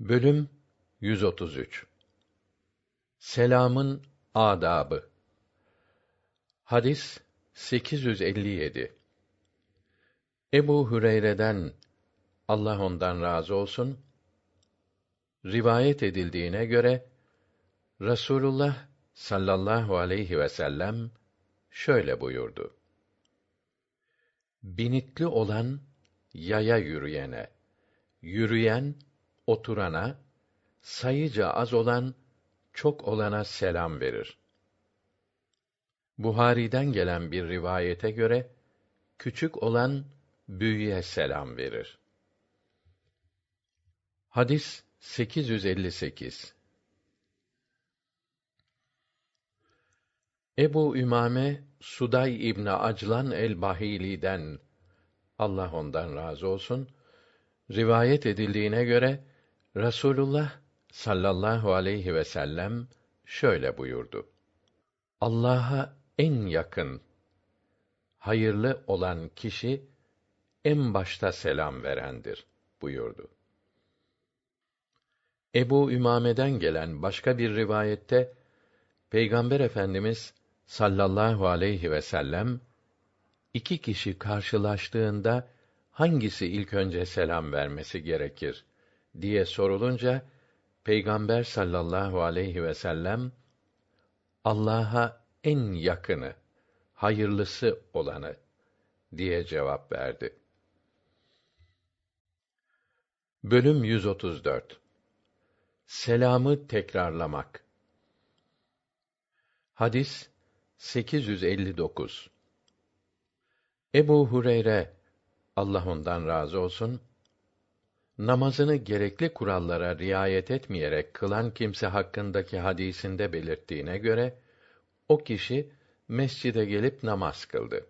Bölüm 133 Selamın adabı. Hadis 857. Ebu Hüreyre'den Allah ondan razı olsun rivayet edildiğine göre Rasulullah sallallahu aleyhi ve sellem şöyle buyurdu. Binitli olan yaya yürüyene, yürüyen oturana, sayıca az olan çok olana selam verir. Buhari'den gelen bir rivayete göre küçük olan büyüye selam verir. Hadis 858 Ebu Ümame Suday İbni Aclan el-Bahili'den Allah ondan razı olsun rivayet edildiğine göre Rasulullah sallallahu aleyhi ve sellem şöyle buyurdu. Allah'a en yakın, hayırlı olan kişi en başta selam verendir buyurdu. Ebu Ümame'den gelen başka bir rivayette Peygamber Efendimiz sallallahu aleyhi ve sellem iki kişi karşılaştığında hangisi ilk önce selam vermesi gerekir diye sorulunca Peygamber sallallahu aleyhi ve sellem Allah'a en yakını, hayırlısı olanı diye cevap verdi. Bölüm 134 Selamı tekrarlamak. Hadis 859. Ebu Hureyre Allah ondan razı olsun namazını gerekli kurallara riayet etmeyerek kılan kimse hakkındaki hadisinde belirttiğine göre o kişi mescide gelip namaz kıldı.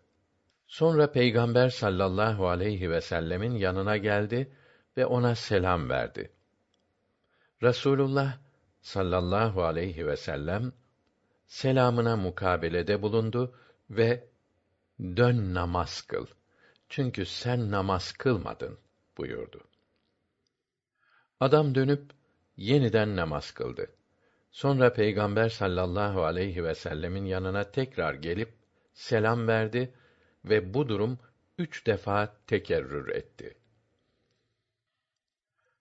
Sonra Peygamber sallallahu aleyhi ve sellemin yanına geldi ve ona selam verdi. Rasulullah sallallahu aleyhi ve sellem selamına mukabelede bulundu ve dön namaz kıl. Çünkü sen namaz kılmadın buyurdu. Adam dönüp yeniden namaz kıldı. Sonra Peygamber sallallahu aleyhi ve sellemin yanına tekrar gelip selam verdi ve bu durum üç defa tekerrür etti.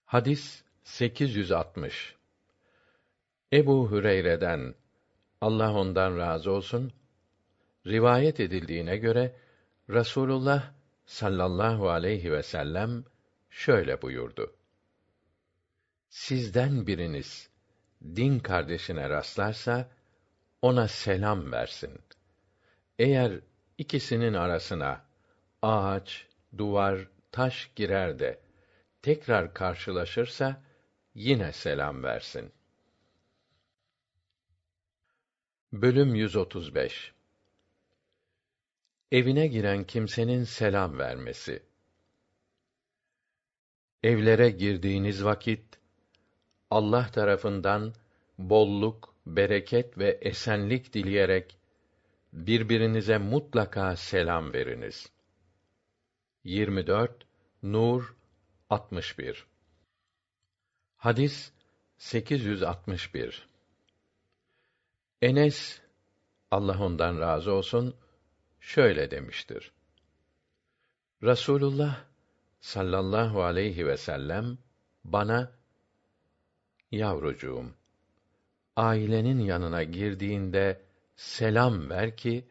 Hadis 860 Ebu Hüreyre'den Allah ondan razı olsun rivayet edildiğine göre Rasulullah sallallahu aleyhi ve sellem şöyle buyurdu sizden biriniz din kardeşine rastlarsa ona selam versin. Eğer ikisinin arasına ağaç, duvar, taş girer de tekrar karşılaşırsa yine selam versin. Bölüm 135 Evine giren kimsenin selam vermesi. Evlere girdiğiniz vakit Allah tarafından bolluk, bereket ve esenlik dileyerek birbirinize mutlaka selam veriniz. 24 Nur 61 Hadis 861 Enes Allah ondan razı olsun şöyle demiştir. Rasulullah sallallahu aleyhi ve sellem bana Yavrucuğum, ailenin yanına girdiğinde selam ver ki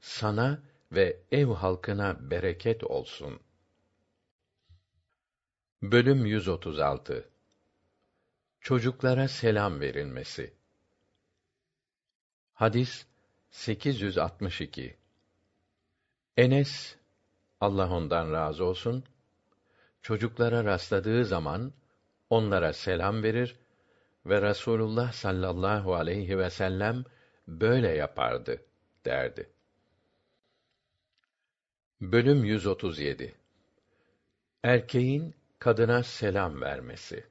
sana ve ev halkına bereket olsun. Bölüm 136 Çocuklara selam verilmesi. Hadis 862. Enes Allah ondan razı olsun çocuklara rastladığı zaman onlara selam verir ve Rasulullah sallallahu aleyhi ve sellem böyle yapardı derdi. Bölüm 137 Erkeğin kadına selam vermesi.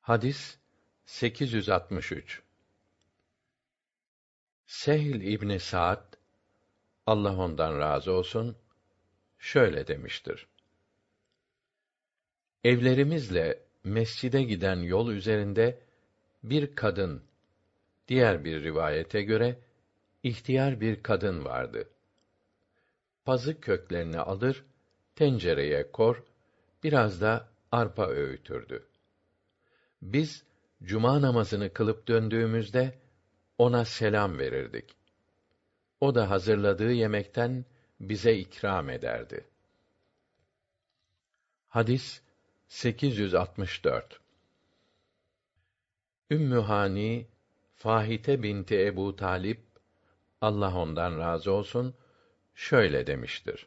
Hadis 863 Sehl İbni Sa'd Allah ondan razı olsun şöyle demiştir. Evlerimizle mescide giden yol üzerinde bir kadın, diğer bir rivayete göre ihtiyar bir kadın vardı. Pazı köklerini alır, tencereye kor, biraz da arpa öğütürdü. Biz cuma namazını kılıp döndüğümüzde ona selam verirdik. O da hazırladığı yemekten bize ikram ederdi. Hadis 864 Ümmü Hani Fahite binti Ebu Talip Allah ondan razı olsun şöyle demiştir.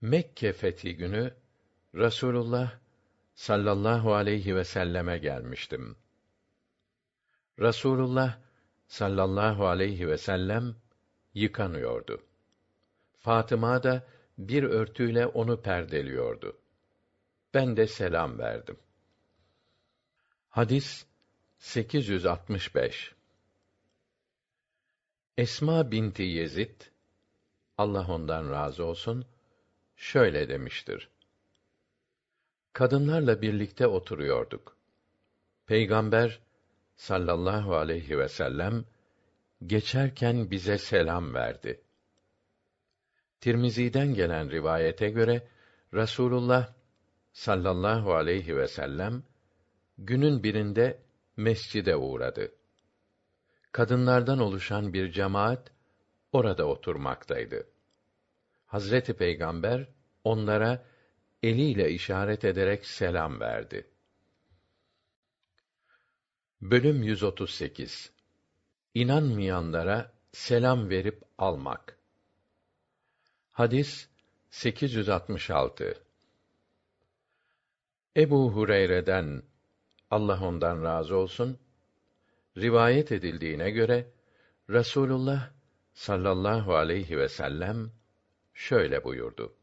Mekke fethi günü Rasulullah sallallahu aleyhi ve selleme gelmiştim. Rasulullah sallallahu aleyhi ve sellem yıkanıyordu. Fatıma da bir örtüyle onu perdeliyordu. Ben de selam verdim. Hadis 865 Esma binti Yezid Allah ondan razı olsun şöyle demiştir. Kadınlarla birlikte oturuyorduk. Peygamber sallallahu aleyhi ve sellem geçerken bize selam verdi. Tirmizi'den gelen rivayete göre Rasulullah sallallahu aleyhi ve sellem günün birinde mescide uğradı. Kadınlardan oluşan bir cemaat orada oturmaktaydı. Hazreti Peygamber onlara eliyle işaret ederek selam verdi. Bölüm 138 İnanmayanlara selam verip almak. Hadis 866 Ebu Hureyre'den Allah ondan razı olsun rivayet edildiğine göre Rasulullah sallallahu aleyhi ve sellem şöyle buyurdu.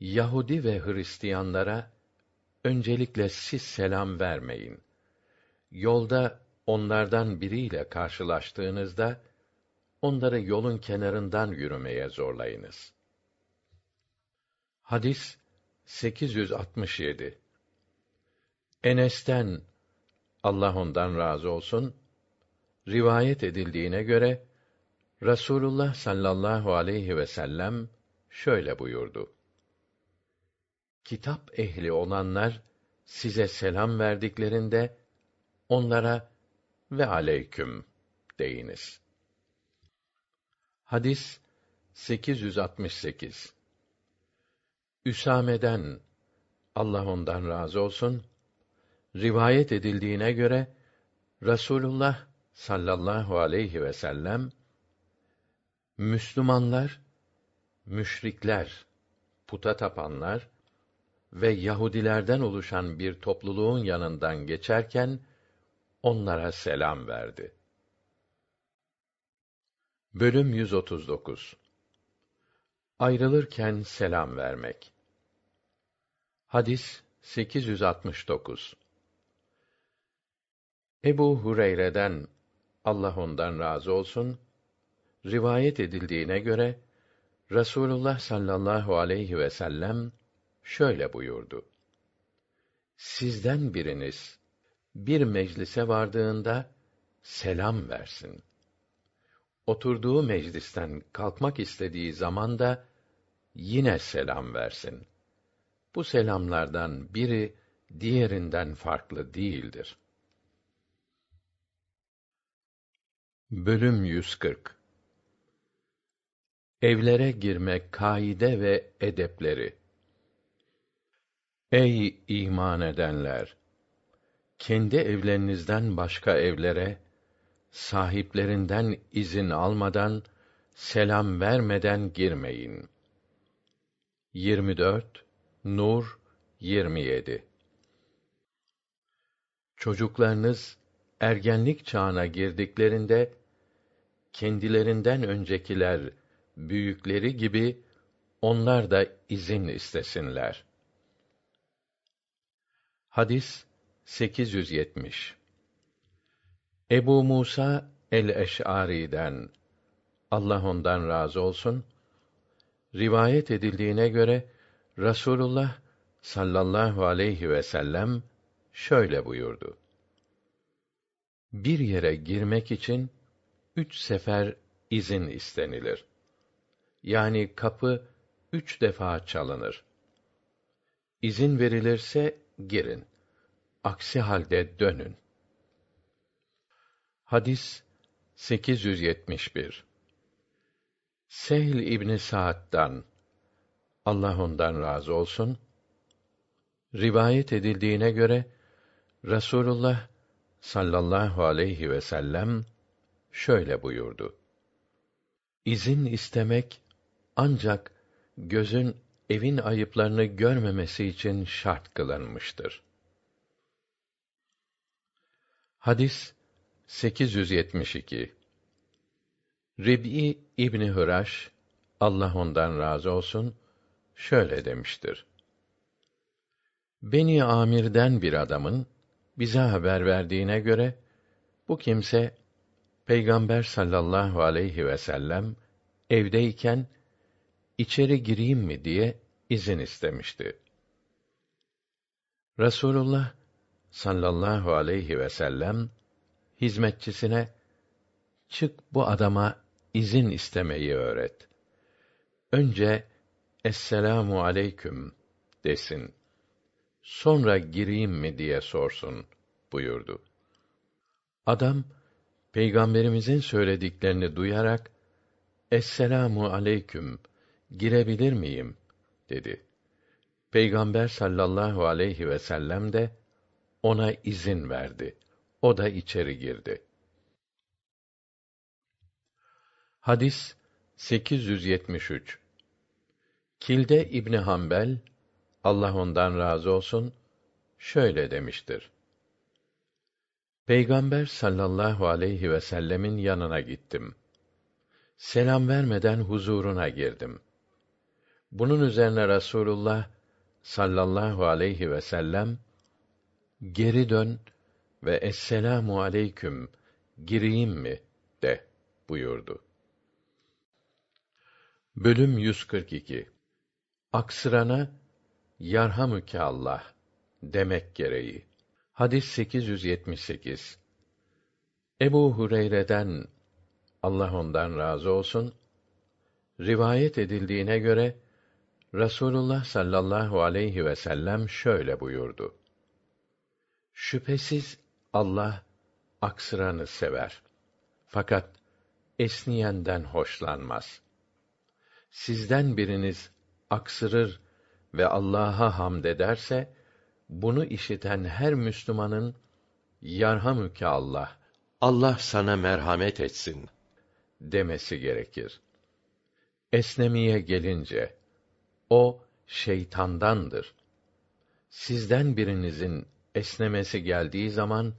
Yahudi ve Hristiyanlara öncelikle siz selam vermeyin. Yolda onlardan biriyle karşılaştığınızda onları yolun kenarından yürümeye zorlayınız. Hadis 867 Enes'ten Allah ondan razı olsun rivayet edildiğine göre Rasulullah sallallahu aleyhi ve sellem şöyle buyurdu. Kitap ehli olanlar size selam verdiklerinde onlara ve aleyküm deyiniz. Hadis 868 Üsame'den Allah ondan razı olsun rivayet edildiğine göre Rasulullah sallallahu aleyhi ve sellem Müslümanlar, müşrikler, puta tapanlar ve Yahudilerden oluşan bir topluluğun yanından geçerken onlara selam verdi. Bölüm 139 Ayrılırken selam vermek. Hadis 869 Ebu Hureyre'den Allah ondan razı olsun rivayet edildiğine göre Rasulullah sallallahu aleyhi ve sellem şöyle buyurdu. Sizden biriniz bir meclise vardığında selam versin. Oturduğu meclisten kalkmak istediği zaman da yine selam versin. Bu selamlardan biri diğerinden farklı değildir. Bölüm 140 Evlere girme kaide ve edepleri Ey iman edenler! Kendi evlerinizden başka evlere, sahiplerinden izin almadan, selam vermeden girmeyin. 24 Nur 27 Çocuklarınız ergenlik çağına girdiklerinde kendilerinden öncekiler büyükleri gibi onlar da izin istesinler. Hadis 870 Ebu Musa el-Eş'ari'den Allah ondan razı olsun rivayet edildiğine göre Rasulullah sallallahu aleyhi ve sellem şöyle buyurdu. Bir yere girmek için üç sefer izin istenilir. Yani kapı üç defa çalınır. İzin verilirse girin. Aksi halde dönün. Hadis 871 Sehl İbni Sa'd'dan Allah ondan razı olsun rivayet edildiğine göre Rasulullah sallallahu aleyhi ve sellem şöyle buyurdu. İzin istemek ancak gözün evin ayıplarını görmemesi için şart kılınmıştır. Hadis 872 Rib'i İbni Hıraş, Allah ondan razı olsun, şöyle demiştir. Beni Amir'den bir adamın bize haber verdiğine göre bu kimse Peygamber sallallahu aleyhi ve sellem evdeyken içeri gireyim mi diye izin istemişti. Rasulullah sallallahu aleyhi ve sellem hizmetçisine çık bu adama izin istemeyi öğret. Önce Esselamu aleyküm desin. Sonra gireyim mi diye sorsun buyurdu. Adam peygamberimizin söylediklerini duyarak Esselamu aleyküm girebilir miyim dedi. Peygamber sallallahu aleyhi ve sellem de ona izin verdi. O da içeri girdi. Hadis 873 Kilde İbni Hanbel Allah ondan razı olsun şöyle demiştir. Peygamber sallallahu aleyhi ve sellemin yanına gittim. Selam vermeden huzuruna girdim. Bunun üzerine Rasulullah sallallahu aleyhi ve sellem geri dön ve esselamu aleyküm gireyim mi de buyurdu. Bölüm 142 Aksırana yarhamüke Allah demek gereği. Hadis 878. Ebu Hureyre'den Allah ondan razı olsun rivayet edildiğine göre Rasulullah sallallahu aleyhi ve sellem şöyle buyurdu. Şüphesiz Allah aksıranı sever. Fakat esniyenden hoşlanmaz. Sizden biriniz aksırır ve Allah'a hamd ederse bunu işiten her Müslümanın yarhamüke Allah Allah sana merhamet etsin demesi gerekir. Esnemiye gelince o şeytandandır. Sizden birinizin esnemesi geldiği zaman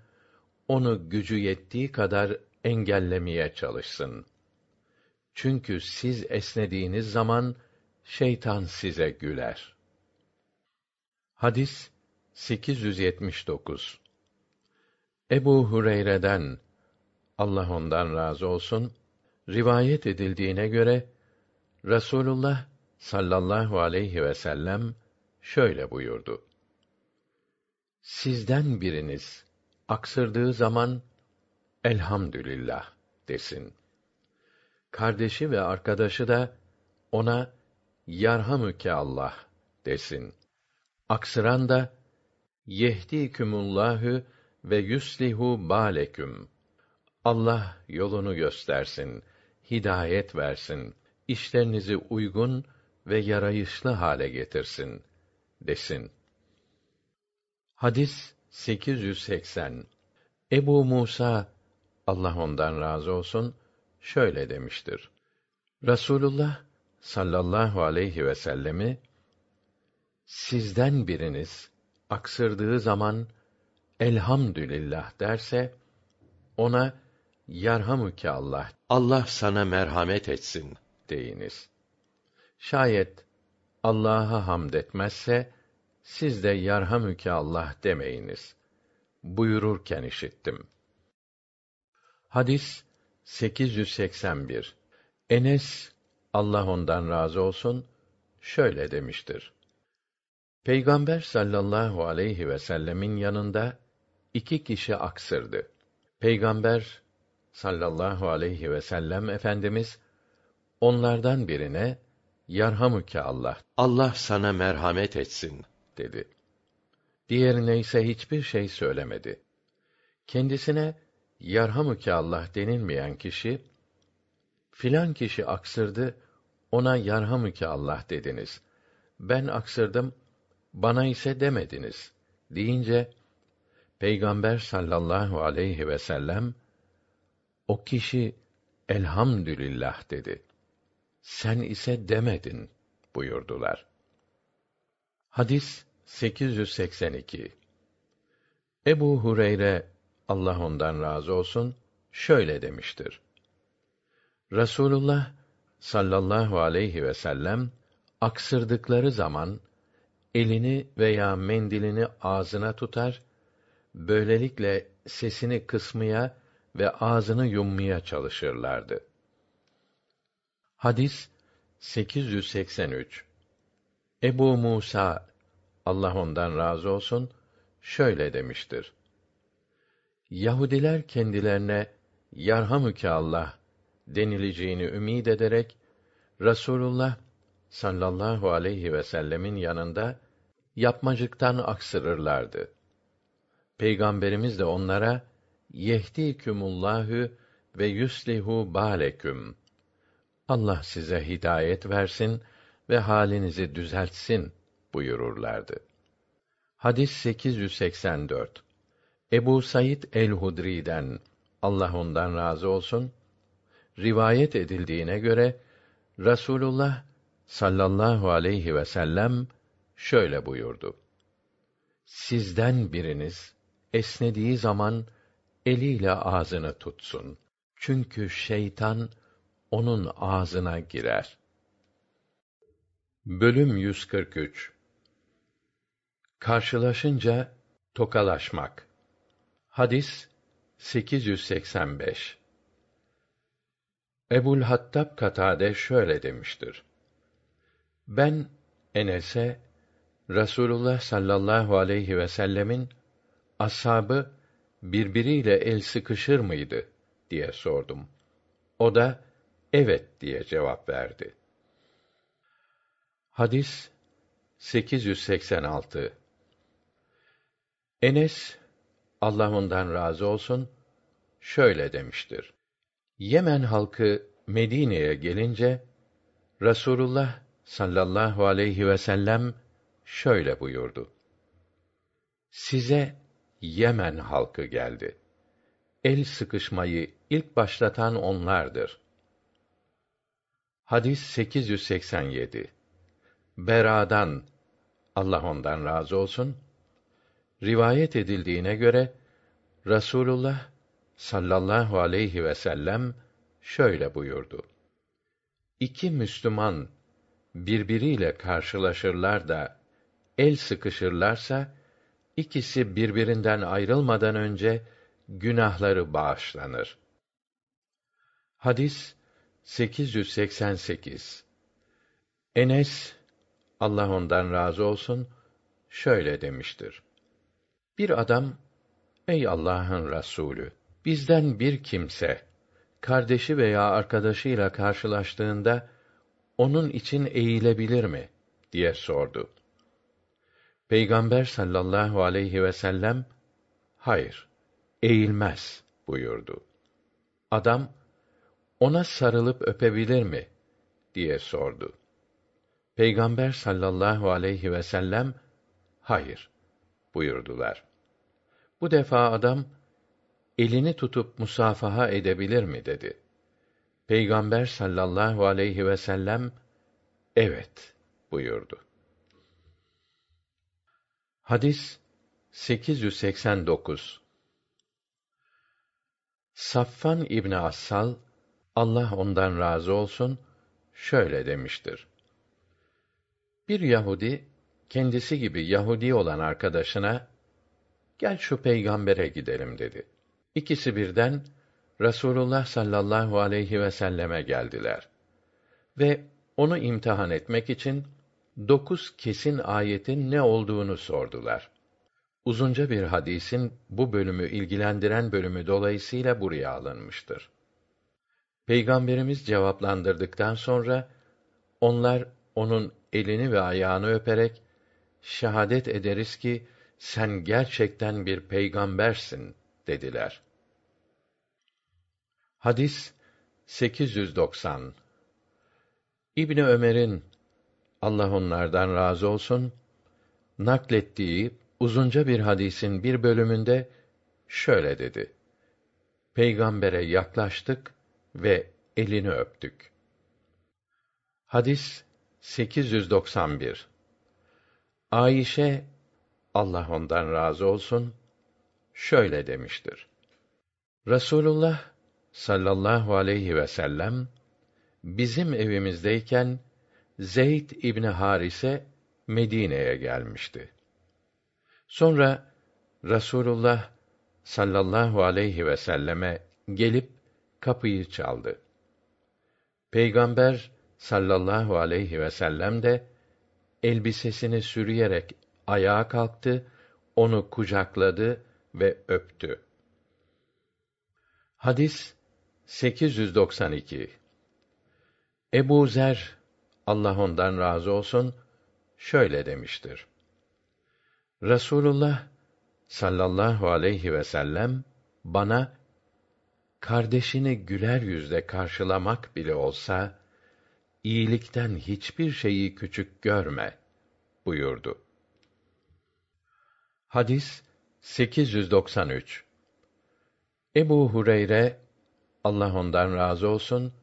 onu gücü yettiği kadar engellemeye çalışsın. Çünkü siz esnediğiniz zaman şeytan size güler. Hadis 879 Ebu Hureyre'den Allah ondan razı olsun rivayet edildiğine göre Rasulullah sallallahu aleyhi ve sellem şöyle buyurdu. Sizden biriniz aksırdığı zaman elhamdülillah desin. Kardeşi ve arkadaşı da ona yarhamüke Allah desin. Aksıran da yehdikumullahü ve yuslihu baleküm. Allah yolunu göstersin, hidayet versin, işlerinizi uygun ve yarayışlı hale getirsin desin. Hadis 880 Ebu Musa Allah ondan razı olsun şöyle demiştir. Rasulullah sallallahu aleyhi ve sellemi sizden biriniz aksırdığı zaman elhamdülillah derse ona yarhamüke Allah Allah sana merhamet etsin deyiniz. Şayet Allah'a hamd etmezse siz de yarhamüke Allah demeyiniz. Buyururken işittim. Hadis 881. Enes Allah ondan razı olsun şöyle demiştir. Peygamber sallallahu aleyhi ve sellemin yanında iki kişi aksırdı. Peygamber sallallahu aleyhi ve sellem efendimiz onlardan birine yarhamüke Allah Allah sana merhamet etsin. dedi. Diğerine ise hiçbir şey söylemedi. Kendisine yarhamüke Allah denilmeyen kişi filan kişi aksırdı ona yarhamüke Allah dediniz. Ben aksırdım bana ise demediniz deyince Peygamber sallallahu aleyhi ve sellem o kişi elhamdülillah dedi. Sen ise demedin buyurdular. Hadis 882 Ebu Hureyre Allah ondan razı olsun şöyle demiştir. Rasulullah sallallahu aleyhi ve sellem aksırdıkları zaman elini veya mendilini ağzına tutar, böylelikle sesini kısmaya ve ağzını yummaya çalışırlardı. Hadis 883 Ebu Musa Allah ondan razı olsun şöyle demiştir. Yahudiler kendilerine yarhamüke Allah denileceğini ümid ederek Rasulullah sallallahu aleyhi ve sellemin yanında yapmacıktan aksırırlardı. Peygamberimiz de onlara yehdikumullahü ve yuslihu baleküm. Allah size hidayet versin ve halinizi düzeltsin buyururlardı. Hadis 884. Ebu Said el-Hudri'den Allah ondan razı olsun rivayet edildiğine göre Rasulullah sallallahu aleyhi ve sellem şöyle buyurdu. Sizden biriniz esnediği zaman eliyle ağzını tutsun. Çünkü şeytan onun ağzına girer. Bölüm 143 Karşılaşınca tokalaşmak. Hadis 885 Ebul Hattab Katade şöyle demiştir. Ben Enes'e Rasulullah sallallahu aleyhi ve sellemin ashabı birbiriyle el sıkışır mıydı diye sordum. O da evet diye cevap verdi. Hadis 886 Enes Allah ondan razı olsun şöyle demiştir. Yemen halkı Medine'ye gelince Rasulullah sallallahu aleyhi ve sellem şöyle buyurdu. Size Yemen halkı geldi. El sıkışmayı ilk başlatan onlardır. Hadis 887. Bera'dan Allah ondan razı olsun rivayet edildiğine göre Rasulullah sallallahu aleyhi ve sellem şöyle buyurdu. İki Müslüman birbiriyle karşılaşırlar da el sıkışırlarsa ikisi birbirinden ayrılmadan önce günahları bağışlanır. Hadis 888 Enes Allah ondan razı olsun şöyle demiştir. Bir adam ey Allah'ın Resulü bizden bir kimse kardeşi veya arkadaşıyla karşılaştığında onun için eğilebilir mi diye sordu. Peygamber sallallahu aleyhi ve sellem hayır eğilmez buyurdu. Adam ona sarılıp öpebilir mi diye sordu. Peygamber sallallahu aleyhi ve sellem hayır buyurdular. Bu defa adam elini tutup musafaha edebilir mi dedi. Peygamber sallallahu aleyhi ve sellem evet buyurdu. Hadis 889 Saffan İbni Assal Allah ondan razı olsun şöyle demiştir. Bir Yahudi kendisi gibi Yahudi olan arkadaşına gel şu peygambere gidelim dedi. İkisi birden Rasulullah sallallahu aleyhi ve selleme geldiler ve onu imtihan etmek için dokuz kesin ayetin ne olduğunu sordular. Uzunca bir hadisin bu bölümü ilgilendiren bölümü dolayısıyla buraya alınmıştır. Peygamberimiz cevaplandırdıktan sonra onlar onun elini ve ayağını öperek şehadet ederiz ki sen gerçekten bir peygambersin dediler. Hadis 890 İbni Ömer'in Allah onlardan razı olsun naklettiği uzunca bir hadisin bir bölümünde şöyle dedi. Peygambere yaklaştık ve elini öptük. Hadis 891 Ayşe Allah ondan razı olsun şöyle demiştir. Resulullah sallallahu aleyhi ve sellem bizim evimizdeyken Zeyd İbni Harise Medine'ye gelmişti. Sonra Rasulullah sallallahu aleyhi ve selleme gelip kapıyı çaldı. Peygamber sallallahu aleyhi ve sellem de elbisesini sürüyerek ayağa kalktı, onu kucakladı ve öptü. Hadis 892 Ebu Zer Allah ondan razı olsun şöyle demiştir. Rasulullah sallallahu aleyhi ve sellem bana kardeşini güler yüzle karşılamak bile olsa iyilikten hiçbir şeyi küçük görme buyurdu. Hadis 893 Ebu Hureyre Allah ondan razı olsun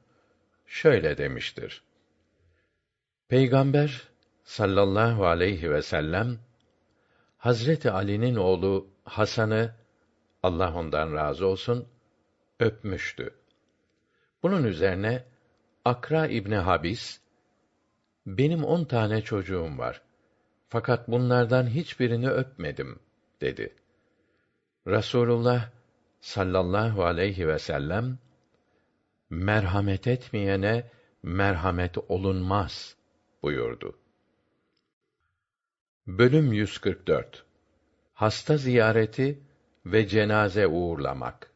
şöyle demiştir. Peygamber sallallahu aleyhi ve sellem Hazreti Ali'nin oğlu Hasan'ı Allah ondan razı olsun öpmüştü. Bunun üzerine Akra İbni Habis benim on tane çocuğum var. Fakat bunlardan hiçbirini öpmedim dedi. Rasulullah sallallahu aleyhi ve sellem merhamet etmeyene merhamet olunmaz buyurdu. Bölüm 144 Hasta ziyareti ve cenaze uğurlamak.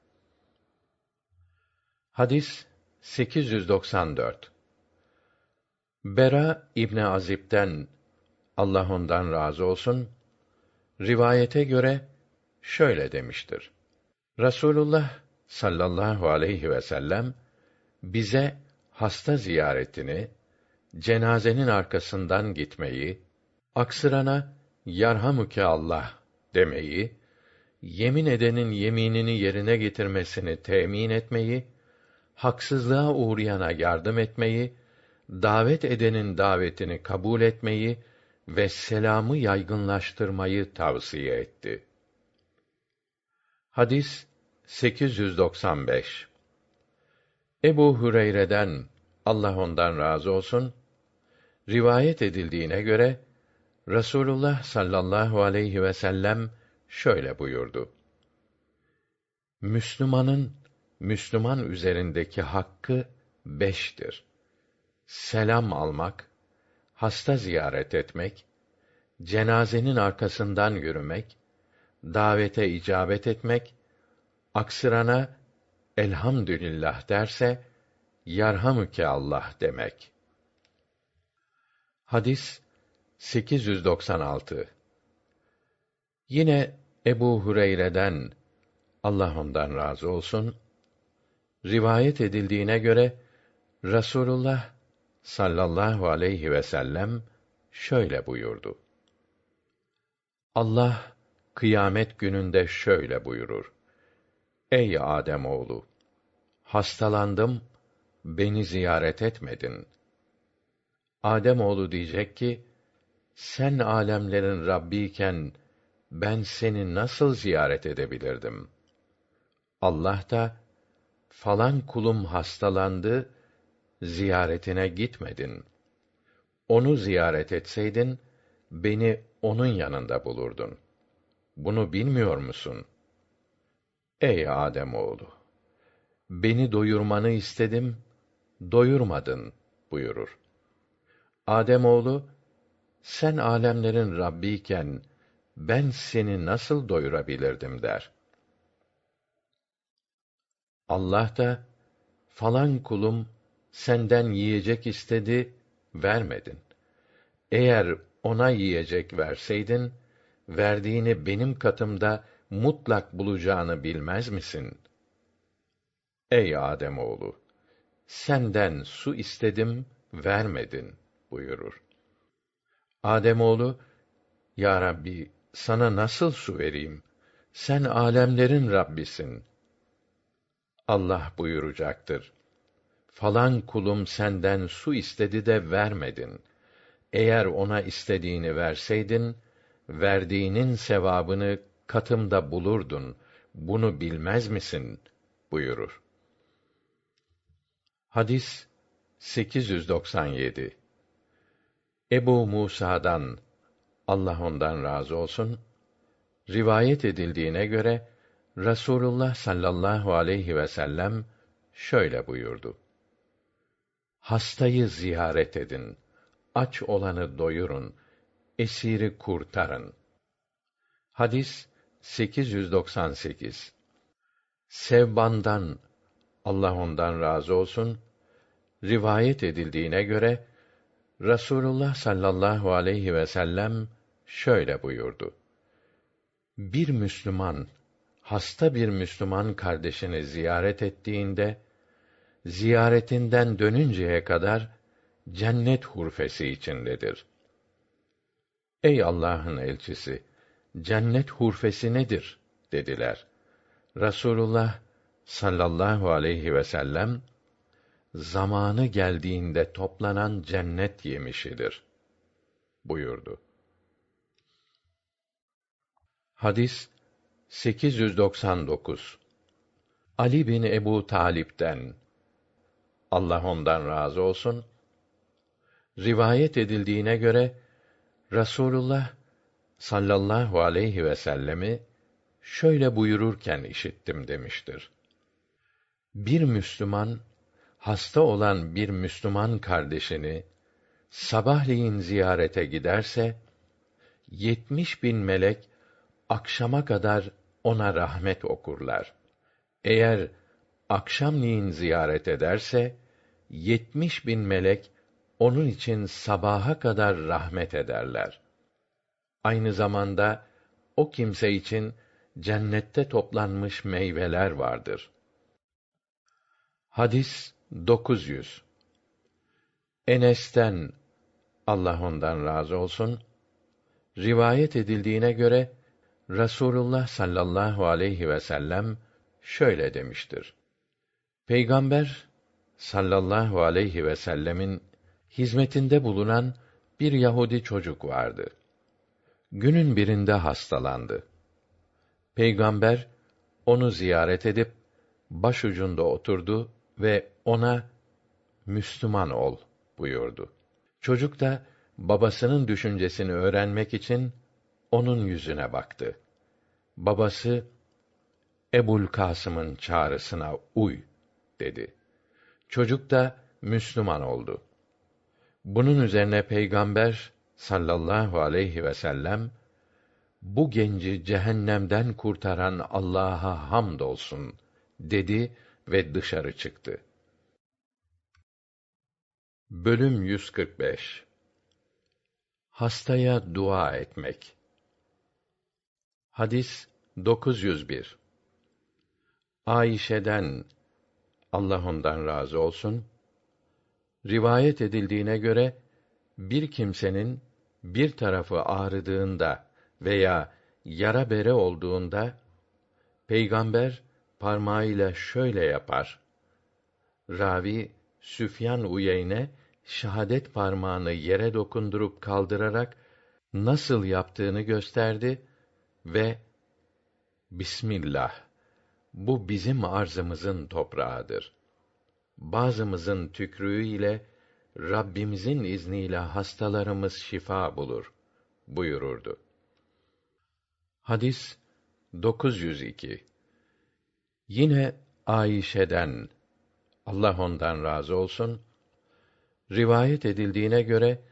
Hadis 894 Bera İbni Azib'den Allah ondan razı olsun rivayete göre şöyle demiştir. Rasulullah sallallahu aleyhi ve sellem bize hasta ziyaretini, cenazenin arkasından gitmeyi, aksırana yarhamuke Allah demeyi, yemin edenin yeminini yerine getirmesini temin etmeyi, haksızlığa uğrayana yardım etmeyi, davet edenin davetini kabul etmeyi ve selamı yaygınlaştırmayı tavsiye etti. Hadis 895 Ebu Hureyre'den Allah ondan razı olsun rivayet edildiğine göre Rasulullah sallallahu aleyhi ve sellem şöyle buyurdu. Müslümanın Müslüman üzerindeki hakkı beştir. Selam almak, hasta ziyaret etmek, cenazenin arkasından yürümek, davete icabet etmek, aksırana elhamdülillah derse yarhamüke Allah demek. Hadis 896 Yine Ebu Hureyre'den Allah ondan razı olsun rivayet edildiğine göre Rasulullah sallallahu aleyhi ve sellem şöyle buyurdu. Allah kıyamet gününde şöyle buyurur. Ey Adem oğlu, hastalandım, beni ziyaret etmedin. Adem oğlu diyecek ki, sen alemlerin Rabbiyken ben seni nasıl ziyaret edebilirdim? Allah da falan kulum hastalandı, ziyaretine gitmedin. Onu ziyaret etseydin beni onun yanında bulurdun. Bunu bilmiyor musun? Ey Adem oğlu, beni doyurmanı istedim, doyurmadın buyurur. Adem oğlu sen alemlerin Rabbiyken ben seni nasıl doyurabilirdim der. Allah da falan kulum senden yiyecek istedi, vermedin. Eğer ona yiyecek verseydin, verdiğini benim katımda mutlak bulacağını bilmez misin? Ey Adem oğlu, senden su istedim, vermedin buyurur. Adem oğlu, Ya Rabbi, sana nasıl su vereyim? Sen alemlerin Rabbisin. Allah buyuracaktır. Falan kulum senden su istedi de vermedin. Eğer ona istediğini verseydin, verdiğinin sevabını katımda bulurdun. Bunu bilmez misin? buyurur. Hadis 897 Ebu Musa'dan Allah ondan razı olsun rivayet edildiğine göre Rasulullah sallallahu aleyhi ve sellem şöyle buyurdu. Hastayı ziyaret edin, aç olanı doyurun, esiri kurtarın. Hadis 898 Sevbandan Allah ondan razı olsun rivayet edildiğine göre Rasulullah sallallahu aleyhi ve sellem şöyle buyurdu. Bir Müslüman hasta bir Müslüman kardeşini ziyaret ettiğinde ziyaretinden dönünceye kadar cennet hurfesi içindedir. Ey Allah'ın elçisi, cennet hurfesi nedir? dediler. Rasulullah sallallahu aleyhi ve sellem zamanı geldiğinde toplanan cennet yemişidir buyurdu. Hadis 899 Ali bin Ebu Talip'ten Allah ondan razı olsun rivayet edildiğine göre Rasulullah sallallahu aleyhi ve sellemi şöyle buyururken işittim demiştir. Bir Müslüman hasta olan bir Müslüman kardeşini sabahleyin ziyarete giderse yetmiş bin melek akşama kadar ona rahmet okurlar. Eğer akşamleyin ziyaret ederse yetmiş bin melek onun için sabaha kadar rahmet ederler. Aynı zamanda o kimse için cennette toplanmış meyveler vardır. Hadis 900 Enes'ten Allah ondan razı olsun rivayet edildiğine göre Rasulullah sallallahu aleyhi ve sellem şöyle demiştir. Peygamber sallallahu aleyhi ve sellemin hizmetinde bulunan bir Yahudi çocuk vardı. Günün birinde hastalandı. Peygamber onu ziyaret edip başucunda oturdu ve ona Müslüman ol buyurdu. Çocuk da babasının düşüncesini öğrenmek için onun yüzüne baktı. Babası Ebul Kasım'ın çağrısına uy dedi. Çocuk da Müslüman oldu. Bunun üzerine Peygamber sallallahu aleyhi ve sellem bu genci cehennemden kurtaran Allah'a hamdolsun dedi ve dışarı çıktı. Bölüm 145 Hastaya dua etmek. Hadis 901 Ayşe'den Allah ondan razı olsun rivayet edildiğine göre bir kimsenin bir tarafı ağrıdığında veya yara bere olduğunda peygamber parmağıyla şöyle yapar. Ravi Süfyan Uyeyne şahadet parmağını yere dokundurup kaldırarak nasıl yaptığını gösterdi ve Bismillah bu bizim arzımızın toprağıdır. Bazımızın tükrüğü ile Rabbimizin izniyle hastalarımız şifa bulur buyururdu. Hadis 902 Yine Ayşe'den Allah ondan razı olsun rivayet edildiğine göre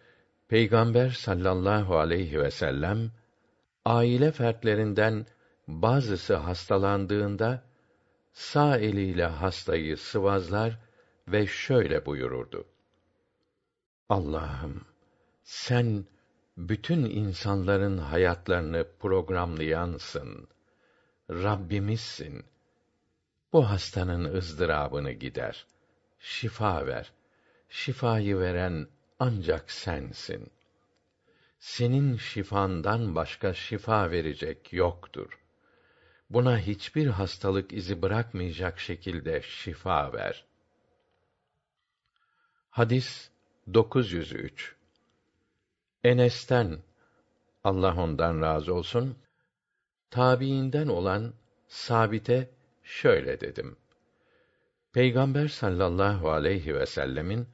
Peygamber sallallahu aleyhi ve sellem aile fertlerinden bazısı hastalandığında sağ eliyle hastayı sıvazlar ve şöyle buyururdu. Allah'ım sen bütün insanların hayatlarını programlayansın. Rabbimizsin. Bu hastanın ızdırabını gider. Şifa ver. Şifayı veren ancak sensin. Senin şifandan başka şifa verecek yoktur. Buna hiçbir hastalık izi bırakmayacak şekilde şifa ver. Hadis 903 Enes'ten Allah ondan razı olsun tabiinden olan Sabite şöyle dedim. Peygamber sallallahu aleyhi ve sellemin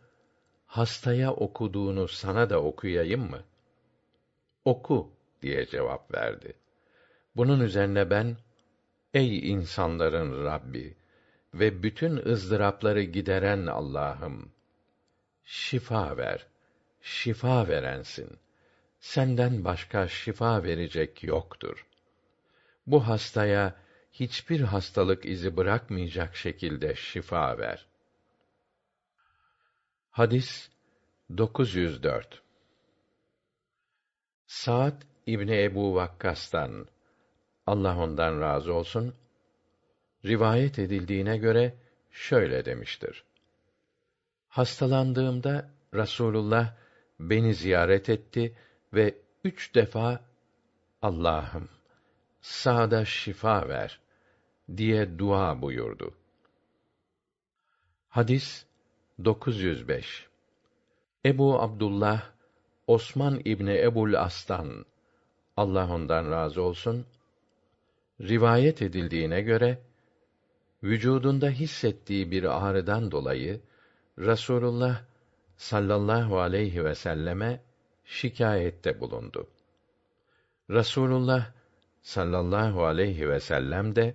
hastaya okuduğunu sana da okuyayım mı? Oku diye cevap verdi. Bunun üzerine ben ey insanların Rabbi ve bütün ızdırapları gideren Allah'ım şifa ver. Şifa verensin. Senden başka şifa verecek yoktur. Bu hastaya hiçbir hastalık izi bırakmayacak şekilde şifa ver. Hadis 904 Saad İbni Ebu Vakkas'tan Allah ondan razı olsun rivayet edildiğine göre şöyle demiştir. Hastalandığımda Rasulullah beni ziyaret etti ve üç defa Allah'ım sağda şifa ver diye dua buyurdu. Hadis 905 Ebu Abdullah Osman İbni Ebul As'tan Allah ondan razı olsun rivayet edildiğine göre vücudunda hissettiği bir ağrıdan dolayı Rasulullah sallallahu aleyhi ve selleme şikayette bulundu. Rasulullah sallallahu aleyhi ve sellem de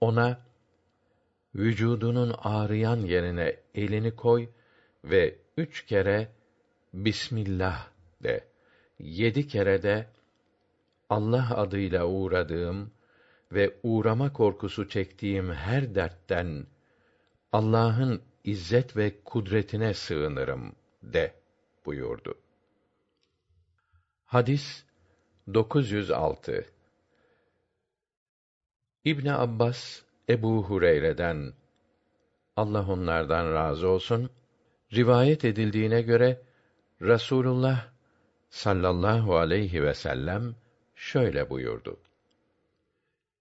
ona vücudunun ağrıyan yerine elini koy ve üç kere Bismillah de. Yedi kere de Allah adıyla uğradığım ve uğrama korkusu çektiğim her dertten Allah'ın izzet ve kudretine sığınırım de buyurdu. Hadis 906 İbn Abbas Ebu Hureyre'den Allah onlardan razı olsun rivayet edildiğine göre Rasulullah sallallahu aleyhi ve sellem şöyle buyurdu.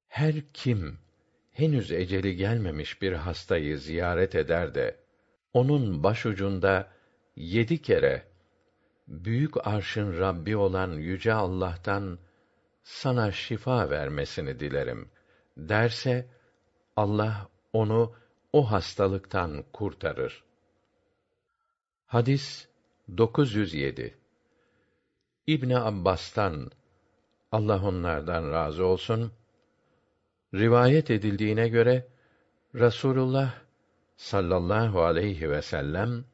Her kim henüz eceli gelmemiş bir hastayı ziyaret eder de onun başucunda yedi kere büyük arşın Rabbi olan yüce Allah'tan sana şifa vermesini dilerim derse Allah onu o hastalıktan kurtarır. Hadis 907 İbn Abbas'tan Allah onlardan razı olsun rivayet edildiğine göre Rasulullah sallallahu aleyhi ve sellem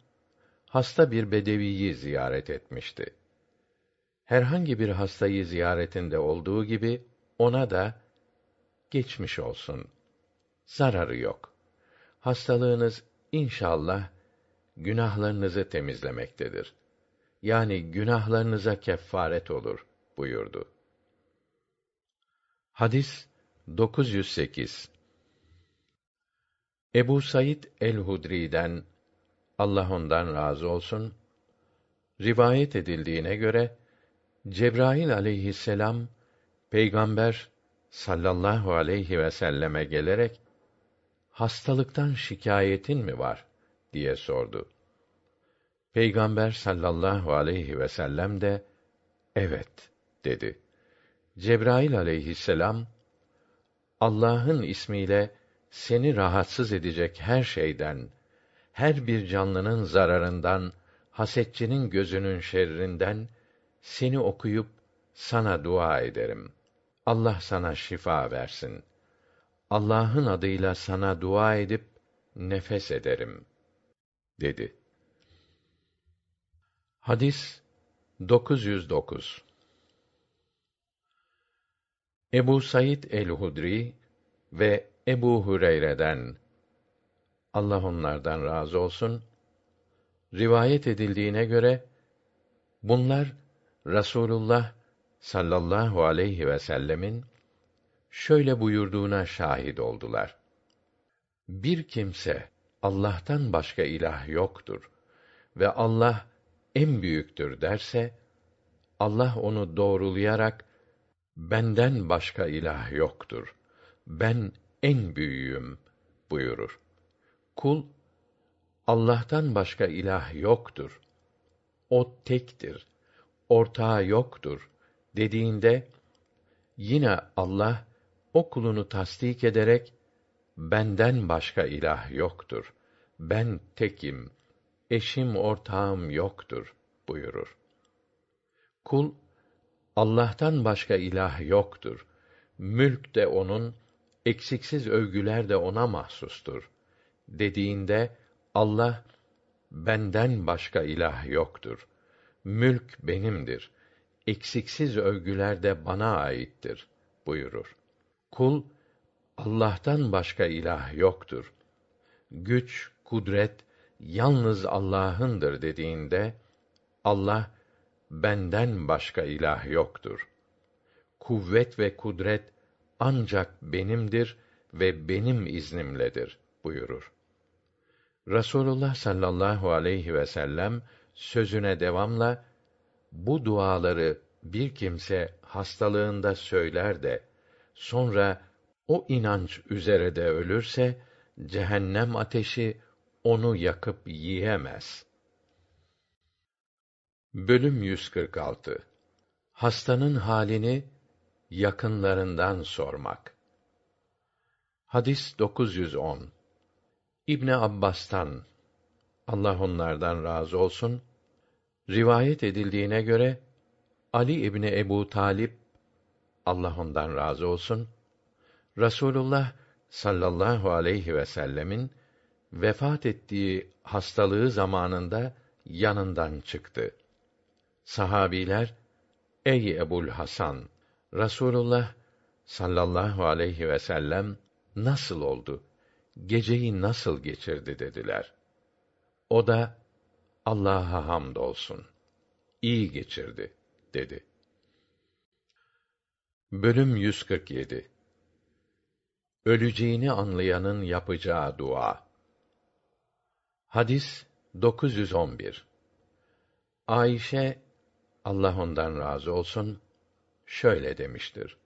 hasta bir bedeviyi ziyaret etmişti. Herhangi bir hastayı ziyaretinde olduğu gibi ona da geçmiş olsun. Zararı yok. Hastalığınız inşallah günahlarınızı temizlemektedir. Yani günahlarınıza kefaret olur buyurdu. Hadis 908 Ebu Said el-Hudri'den Allah ondan razı olsun rivayet edildiğine göre Cebrail aleyhisselam peygamber sallallahu aleyhi ve selleme gelerek hastalıktan şikayetin mi var diye sordu. Peygamber sallallahu aleyhi ve sellem de evet dedi. Cebrail aleyhisselam Allah'ın ismiyle seni rahatsız edecek her şeyden, her bir canlının zararından, hasetçinin gözünün şerrinden seni okuyup sana dua ederim. Allah sana şifa versin. Allah'ın adıyla sana dua edip nefes ederim." dedi. Hadis 909 Ebu Said el-Hudri ve Ebu Hureyre'den Allah onlardan razı olsun rivayet edildiğine göre bunlar Rasulullah sallallahu aleyhi ve sellemin şöyle buyurduğuna şahit oldular. Bir kimse Allah'tan başka ilah yoktur ve Allah en büyüktür derse Allah onu doğrulayarak benden başka ilah yoktur. Ben en büyüğüm buyurur. Kul Allah'tan başka ilah yoktur. O tektir. Ortağı yoktur dediğinde yine Allah o kulunu tasdik ederek benden başka ilah yoktur. Ben tekim. Eşim ortağım yoktur buyurur. Kul Allah'tan başka ilah yoktur. Mülk de onun, eksiksiz övgüler de ona mahsustur. Dediğinde Allah benden başka ilah yoktur. Mülk benimdir. Eksiksiz övgüler de bana aittir buyurur. Kul Allah'tan başka ilah yoktur. Güç, kudret yalnız Allah'ındır dediğinde Allah benden başka ilah yoktur. Kuvvet ve kudret ancak benimdir ve benim iznimledir buyurur. Rasulullah sallallahu aleyhi ve sellem sözüne devamla bu duaları bir kimse hastalığında söyler de sonra o inanç üzere de ölürse cehennem ateşi onu yakıp yiyemez. Bölüm 146 Hastanın halini yakınlarından sormak. Hadis 910 İbne Abbas'tan Allah onlardan razı olsun rivayet edildiğine göre Ali İbni Ebu Talip Allah ondan razı olsun Rasulullah sallallahu aleyhi ve sellemin vefat ettiği hastalığı zamanında yanından çıktı. Sahabiler, ey Ebul Hasan, Rasulullah sallallahu aleyhi ve sellem nasıl oldu? Geceyi nasıl geçirdi dediler. O da Allah'a hamdolsun. İyi geçirdi dedi. Bölüm 147 Öleceğini anlayanın yapacağı dua. Hadis 911. Ayşe Allah ondan razı olsun şöyle demiştir.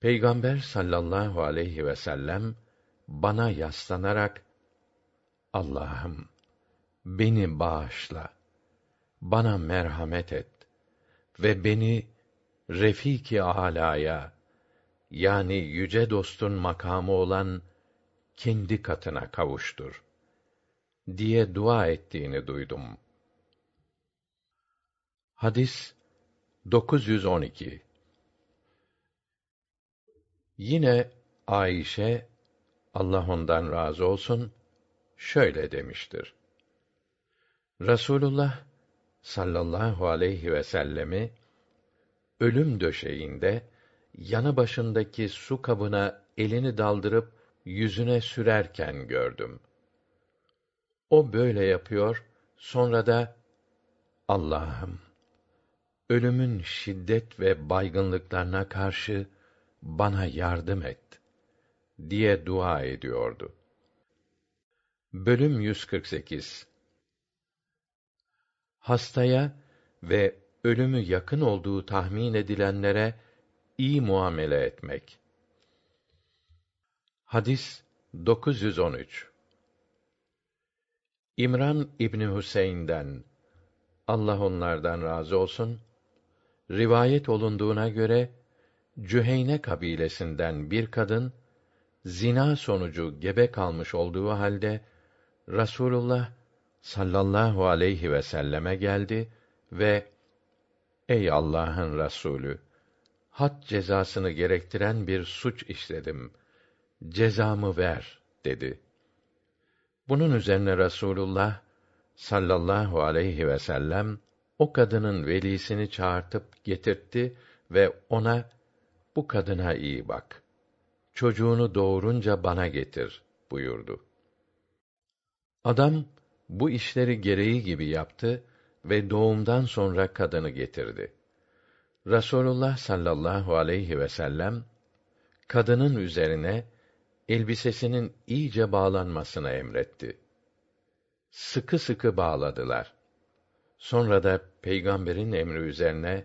Peygamber sallallahu aleyhi ve sellem bana yaslanarak Allah'ım beni bağışla. Bana merhamet et ve beni refiki alaya yani yüce dostun makamı olan kendi katına kavuştur diye dua ettiğini duydum. Hadis 912 Yine Ayşe Allah ondan razı olsun şöyle demiştir. Rasulullah sallallahu aleyhi ve sellemi ölüm döşeğinde yanı başındaki su kabına elini daldırıp yüzüne sürerken gördüm. O böyle yapıyor, sonra da Allah'ım ölümün şiddet ve baygınlıklarına karşı bana yardım et diye dua ediyordu. Bölüm 148 Hastaya ve ölümü yakın olduğu tahmin edilenlere iyi muamele etmek. Hadis 913 İmran İbni Hüseyin'den Allah onlardan razı olsun rivayet olunduğuna göre Cüheyne kabilesinden bir kadın zina sonucu gebe kalmış olduğu halde Rasulullah sallallahu aleyhi ve selleme geldi ve Ey Allah'ın Resulü had cezasını gerektiren bir suç işledim. Cezamı ver dedi. Bunun üzerine Rasulullah sallallahu aleyhi ve sellem o kadının velisini çağırtıp getirtti ve ona bu kadına iyi bak. Çocuğunu doğurunca bana getir buyurdu. Adam bu işleri gereği gibi yaptı ve doğumdan sonra kadını getirdi. Rasulullah sallallahu aleyhi ve sellem kadının üzerine elbisesinin iyice bağlanmasını emretti. Sıkı sıkı bağladılar. Sonra da peygamberin emri üzerine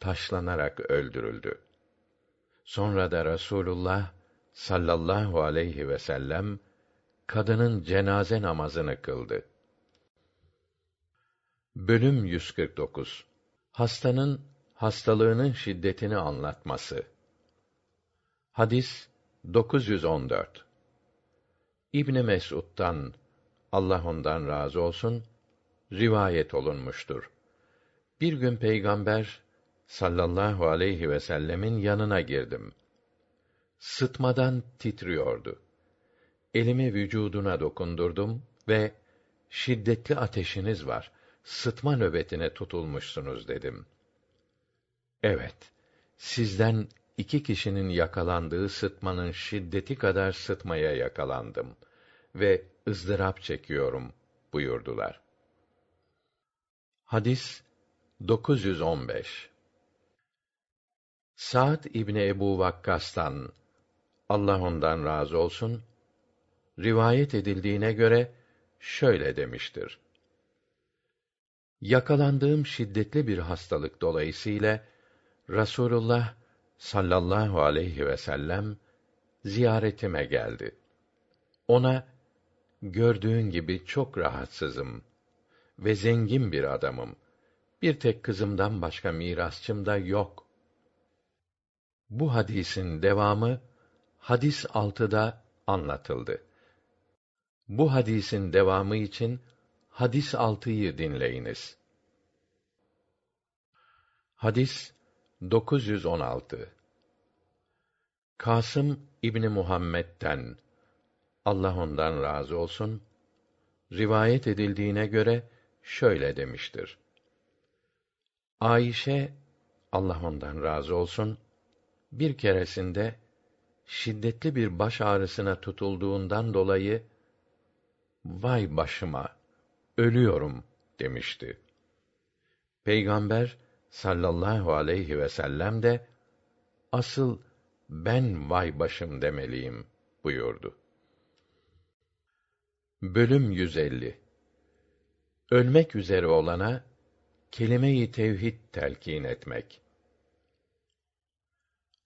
taşlanarak öldürüldü. Sonra da Rasulullah sallallahu aleyhi ve sellem kadının cenaze namazını kıldı. Bölüm 149 Hastanın hastalığının şiddetini anlatması. Hadis 914 İbn Mes'ud'dan Allah ondan razı olsun rivayet olunmuştur. Bir gün peygamber sallallahu aleyhi ve sellemin yanına girdim. Sıtmadan titriyordu. Elimi vücuduna dokundurdum ve şiddetli ateşiniz var. Sıtma nöbetine tutulmuşsunuz dedim. Evet, sizden iki kişinin yakalandığı sıtmanın şiddeti kadar sıtmaya yakalandım ve ızdırap çekiyorum buyurdular. Hadis 915 Sa'd İbni Ebu Vakkas'tan Allah ondan razı olsun rivayet edildiğine göre şöyle demiştir. Yakalandığım şiddetli bir hastalık dolayısıyla Rasulullah sallallahu aleyhi ve sellem ziyaretime geldi. Ona gördüğün gibi çok rahatsızım ve zengin bir adamım. Bir tek kızımdan başka mirasçım da yok. Bu hadisin devamı hadis altıda anlatıldı. Bu hadisin devamı için hadis altıyı dinleyiniz. Hadis 916 Kasım İbni Muhammed'den Allah ondan razı olsun rivayet edildiğine göre şöyle demiştir. Ayşe Allah ondan razı olsun bir keresinde şiddetli bir baş ağrısına tutulduğundan dolayı vay başıma ölüyorum demişti. Peygamber sallallahu aleyhi ve sellem de asıl ben vay başım demeliyim buyurdu. Bölüm 150 Ölmek üzere olana kelime-i tevhid telkin etmek.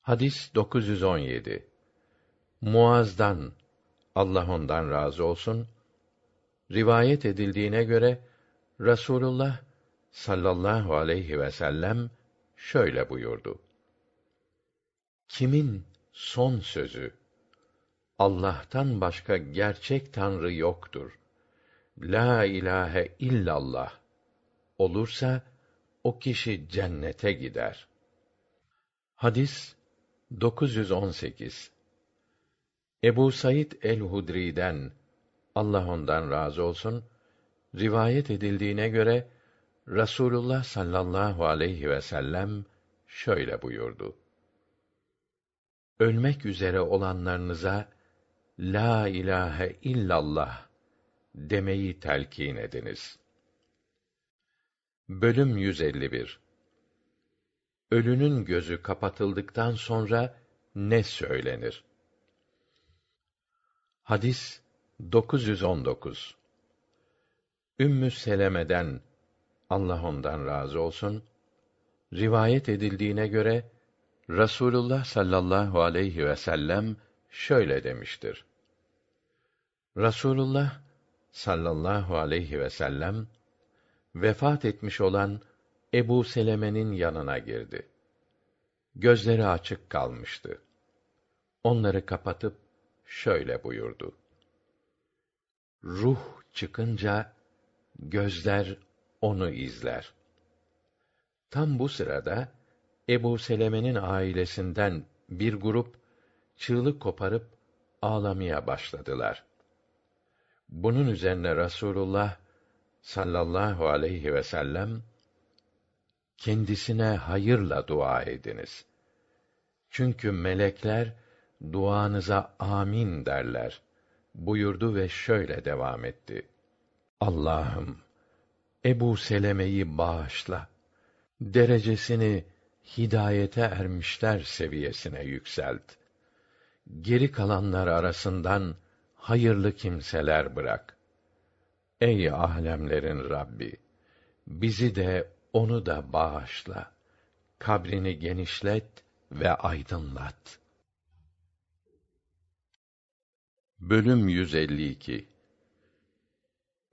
Hadis 917. Muaz'dan Allah ondan razı olsun rivayet edildiğine göre Rasulullah sallallahu aleyhi ve sellem şöyle buyurdu. Kimin son sözü Allah'tan başka gerçek tanrı yoktur. La ilahe illallah olursa o kişi cennete gider. Hadis 918 Ebu Said el-Hudri'den Allah ondan razı olsun rivayet edildiğine göre Rasulullah sallallahu aleyhi ve sellem şöyle buyurdu. Ölmek üzere olanlarınıza la ilahe illallah demeyi telkin ediniz. Bölüm 151 Ölünün gözü kapatıldıktan sonra ne söylenir? Hadis 919 Ümmü Seleme'den Allah ondan razı olsun rivayet edildiğine göre Rasulullah sallallahu aleyhi ve sellem şöyle demiştir. Rasulullah sallallahu aleyhi ve sellem vefat etmiş olan Ebu Seleme'nin yanına girdi. Gözleri açık kalmıştı. Onları kapatıp şöyle buyurdu. Ruh çıkınca gözler onu izler. Tam bu sırada Ebu Seleme'nin ailesinden bir grup çığlık koparıp ağlamaya başladılar. Bunun üzerine Rasulullah sallallahu aleyhi ve sellem kendisine hayırla dua ediniz. Çünkü melekler duanıza amin derler buyurdu ve şöyle devam etti. Allah'ım Ebu Seleme'yi bağışla. Derecesini hidayete ermişler seviyesine yükselt. Geri kalanlar arasından hayırlı kimseler bırak. Ey alemlerin Rabbi, bizi de onu da bağışla. Kabrini genişlet ve aydınlat. Bölüm 152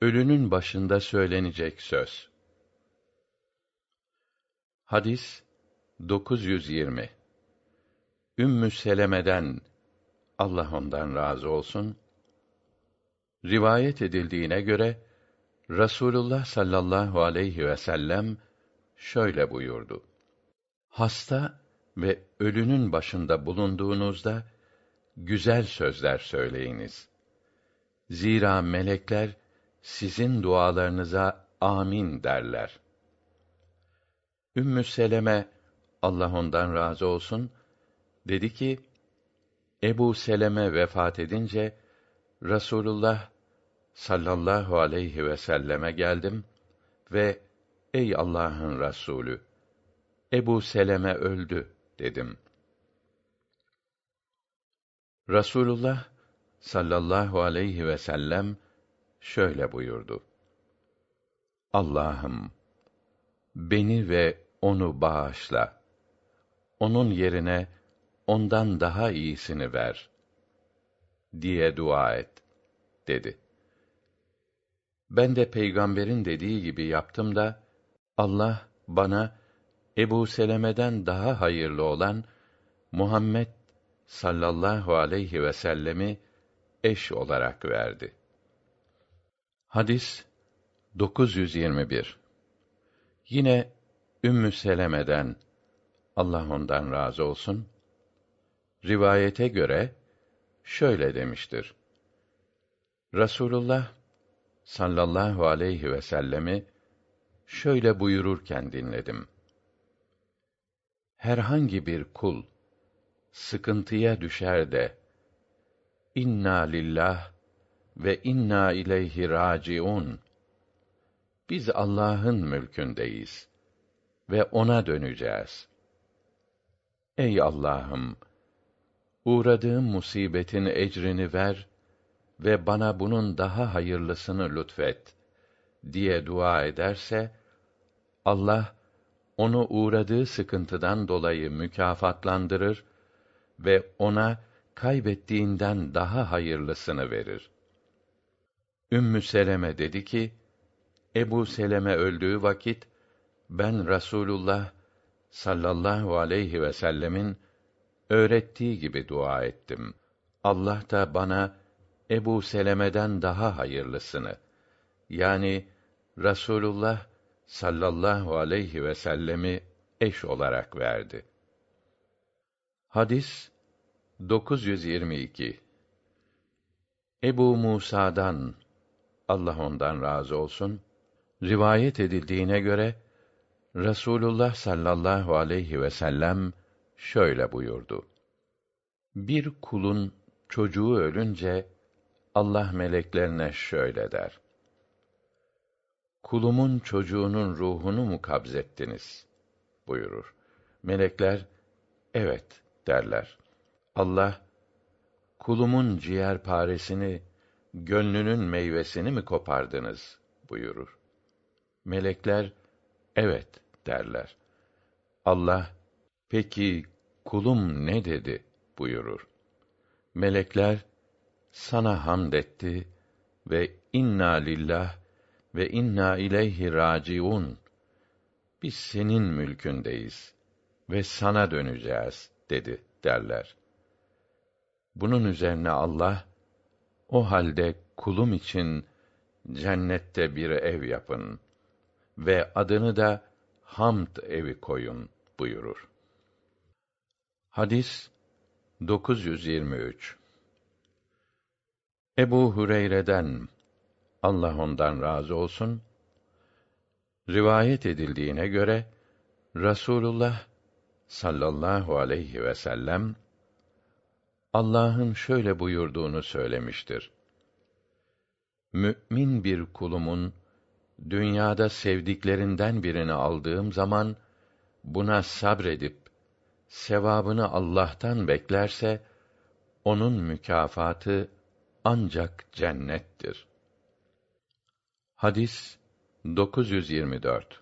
Ölünün başında söylenecek söz. Hadis 920 Ümmü Seleme'den Allah ondan razı olsun rivayet edildiğine göre Rasulullah sallallahu aleyhi ve sellem şöyle buyurdu. Hasta ve ölünün başında bulunduğunuzda güzel sözler söyleyiniz. Zira melekler sizin dualarınıza amin derler. Ümmü Seleme Allah ondan razı olsun dedi ki Ebu Seleme vefat edince Rasulullah sallallahu aleyhi ve selleme geldim ve ey Allah'ın Resulü Ebu Seleme öldü dedim. Rasulullah sallallahu aleyhi ve sellem şöyle buyurdu. Allah'ım beni ve onu bağışla. Onun yerine ondan daha iyisini ver diye dua et dedi. Ben de peygamberin dediği gibi yaptım da Allah bana Ebu Seleme'den daha hayırlı olan Muhammed sallallahu aleyhi ve sellemi eş olarak verdi. Hadis 921 Yine Ümmü Seleme'den Allah ondan razı olsun rivayete göre şöyle demiştir. Rasulullah sallallahu aleyhi ve sellemi şöyle buyururken dinledim. Herhangi bir kul sıkıntıya düşer de inna lillah ve inna ileyhi raciun biz Allah'ın mülkündeyiz ve ona döneceğiz. Ey Allah'ım uğradığım musibetin ecrini ver ve bana bunun daha hayırlısını lütfet diye dua ederse Allah onu uğradığı sıkıntıdan dolayı mükafatlandırır ve ona kaybettiğinden daha hayırlısını verir. Ümmü Seleme dedi ki, Ebu Seleme öldüğü vakit, ben Rasulullah sallallahu aleyhi ve sellemin öğrettiği gibi dua ettim. Allah da bana Ebu Seleme'den daha hayırlısını, yani Rasulullah sallallahu aleyhi ve sellemi eş olarak verdi. Hadis 922 Ebu Musa'dan Allah ondan razı olsun rivayet edildiğine göre Rasulullah sallallahu aleyhi ve sellem şöyle buyurdu. Bir kulun çocuğu ölünce Allah meleklerine şöyle der. Kulumun çocuğunun ruhunu mu kabzettiniz? buyurur. Melekler, evet derler. Allah, kulumun ciğer paresini, gönlünün meyvesini mi kopardınız? buyurur. Melekler, evet derler. Allah, peki kulum ne dedi? buyurur. Melekler, sana hamd etti ve inna lillah ve inna ileyhi raciun. Biz senin mülkündeyiz ve sana döneceğiz dedi derler. Bunun üzerine Allah o halde kulum için cennette bir ev yapın ve adını da Hamd evi koyun buyurur. Hadis 923 Ebu Hureyre'den Allah ondan razı olsun rivayet edildiğine göre Rasulullah sallallahu aleyhi ve sellem Allah'ın şöyle buyurduğunu söylemiştir. Mü'min bir kulumun dünyada sevdiklerinden birini aldığım zaman buna sabredip sevabını Allah'tan beklerse onun mükafatı ancak cennettir. Hadis 924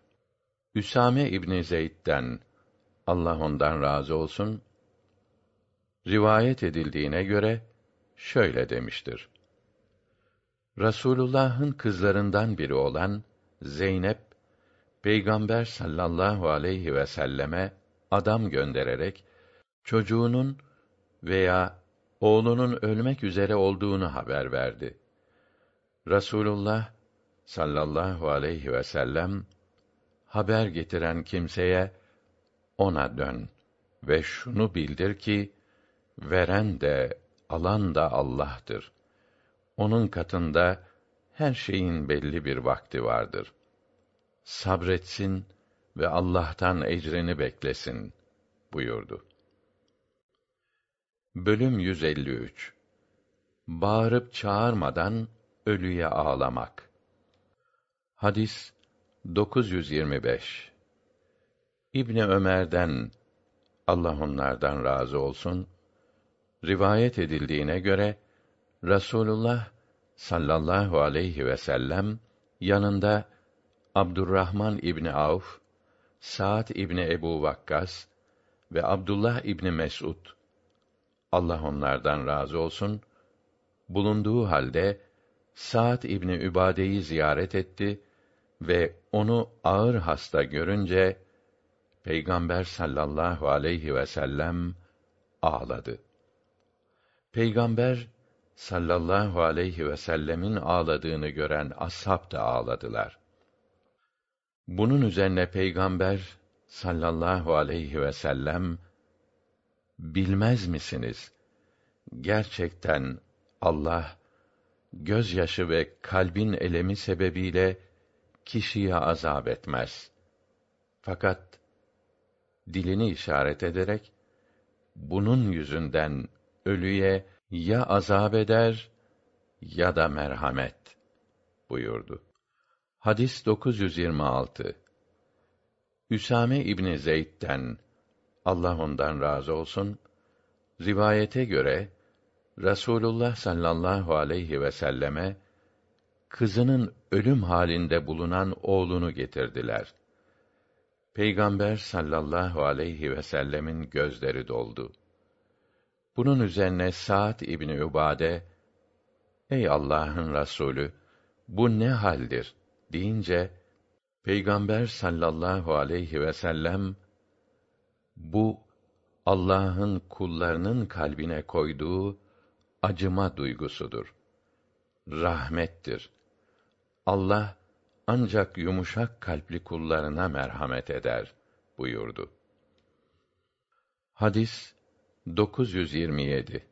Üsame İbni Zeyd'den Allah ondan razı olsun rivayet edildiğine göre şöyle demiştir. Rasulullah'ın kızlarından biri olan Zeynep Peygamber sallallahu aleyhi ve selleme adam göndererek çocuğunun veya oğlunun ölmek üzere olduğunu haber verdi. Rasulullah sallallahu aleyhi ve sellem haber getiren kimseye ona dön ve şunu bildir ki veren de alan da Allah'tır. Onun katında her şeyin belli bir vakti vardır. Sabretsin ve Allah'tan ecrini beklesin buyurdu. Bölüm 153 Bağırıp çağırmadan ölüye ağlamak. Hadis 925 İbni Ömer'den Allah onlardan razı olsun rivayet edildiğine göre Rasulullah sallallahu aleyhi ve sellem yanında Abdurrahman İbni Avf, Sa'd İbni Ebu Vakkas ve Abdullah İbni Mes'ud Allah onlardan razı olsun bulunduğu halde Sa'd İbni Übade'yi ziyaret etti ve onu ağır hasta görünce Peygamber sallallahu aleyhi ve sellem ağladı. Peygamber sallallahu aleyhi ve sellemin ağladığını gören ashab da ağladılar. Bunun üzerine Peygamber sallallahu aleyhi ve sellem bilmez misiniz? Gerçekten Allah gözyaşı ve kalbin elemi sebebiyle kişiye azap etmez. Fakat dilini işaret ederek bunun yüzünden ölüye ya azap eder ya da merhamet buyurdu. Hadis 926 Üsame İbni Zeyd'den Allah ondan razı olsun rivayete göre Rasulullah sallallahu aleyhi ve selleme kızının ölüm halinde bulunan oğlunu getirdiler. Peygamber sallallahu aleyhi ve sellemin gözleri doldu. Bunun üzerine Sa'd İbni Ubade, Ey Allah'ın Resulü, bu ne haldir? deyince, Peygamber sallallahu aleyhi ve sellem, bu, Allah'ın kullarının kalbine koyduğu acıma duygusudur. Rahmettir. Allah ancak yumuşak kalpli kullarına merhamet eder buyurdu. Hadis 927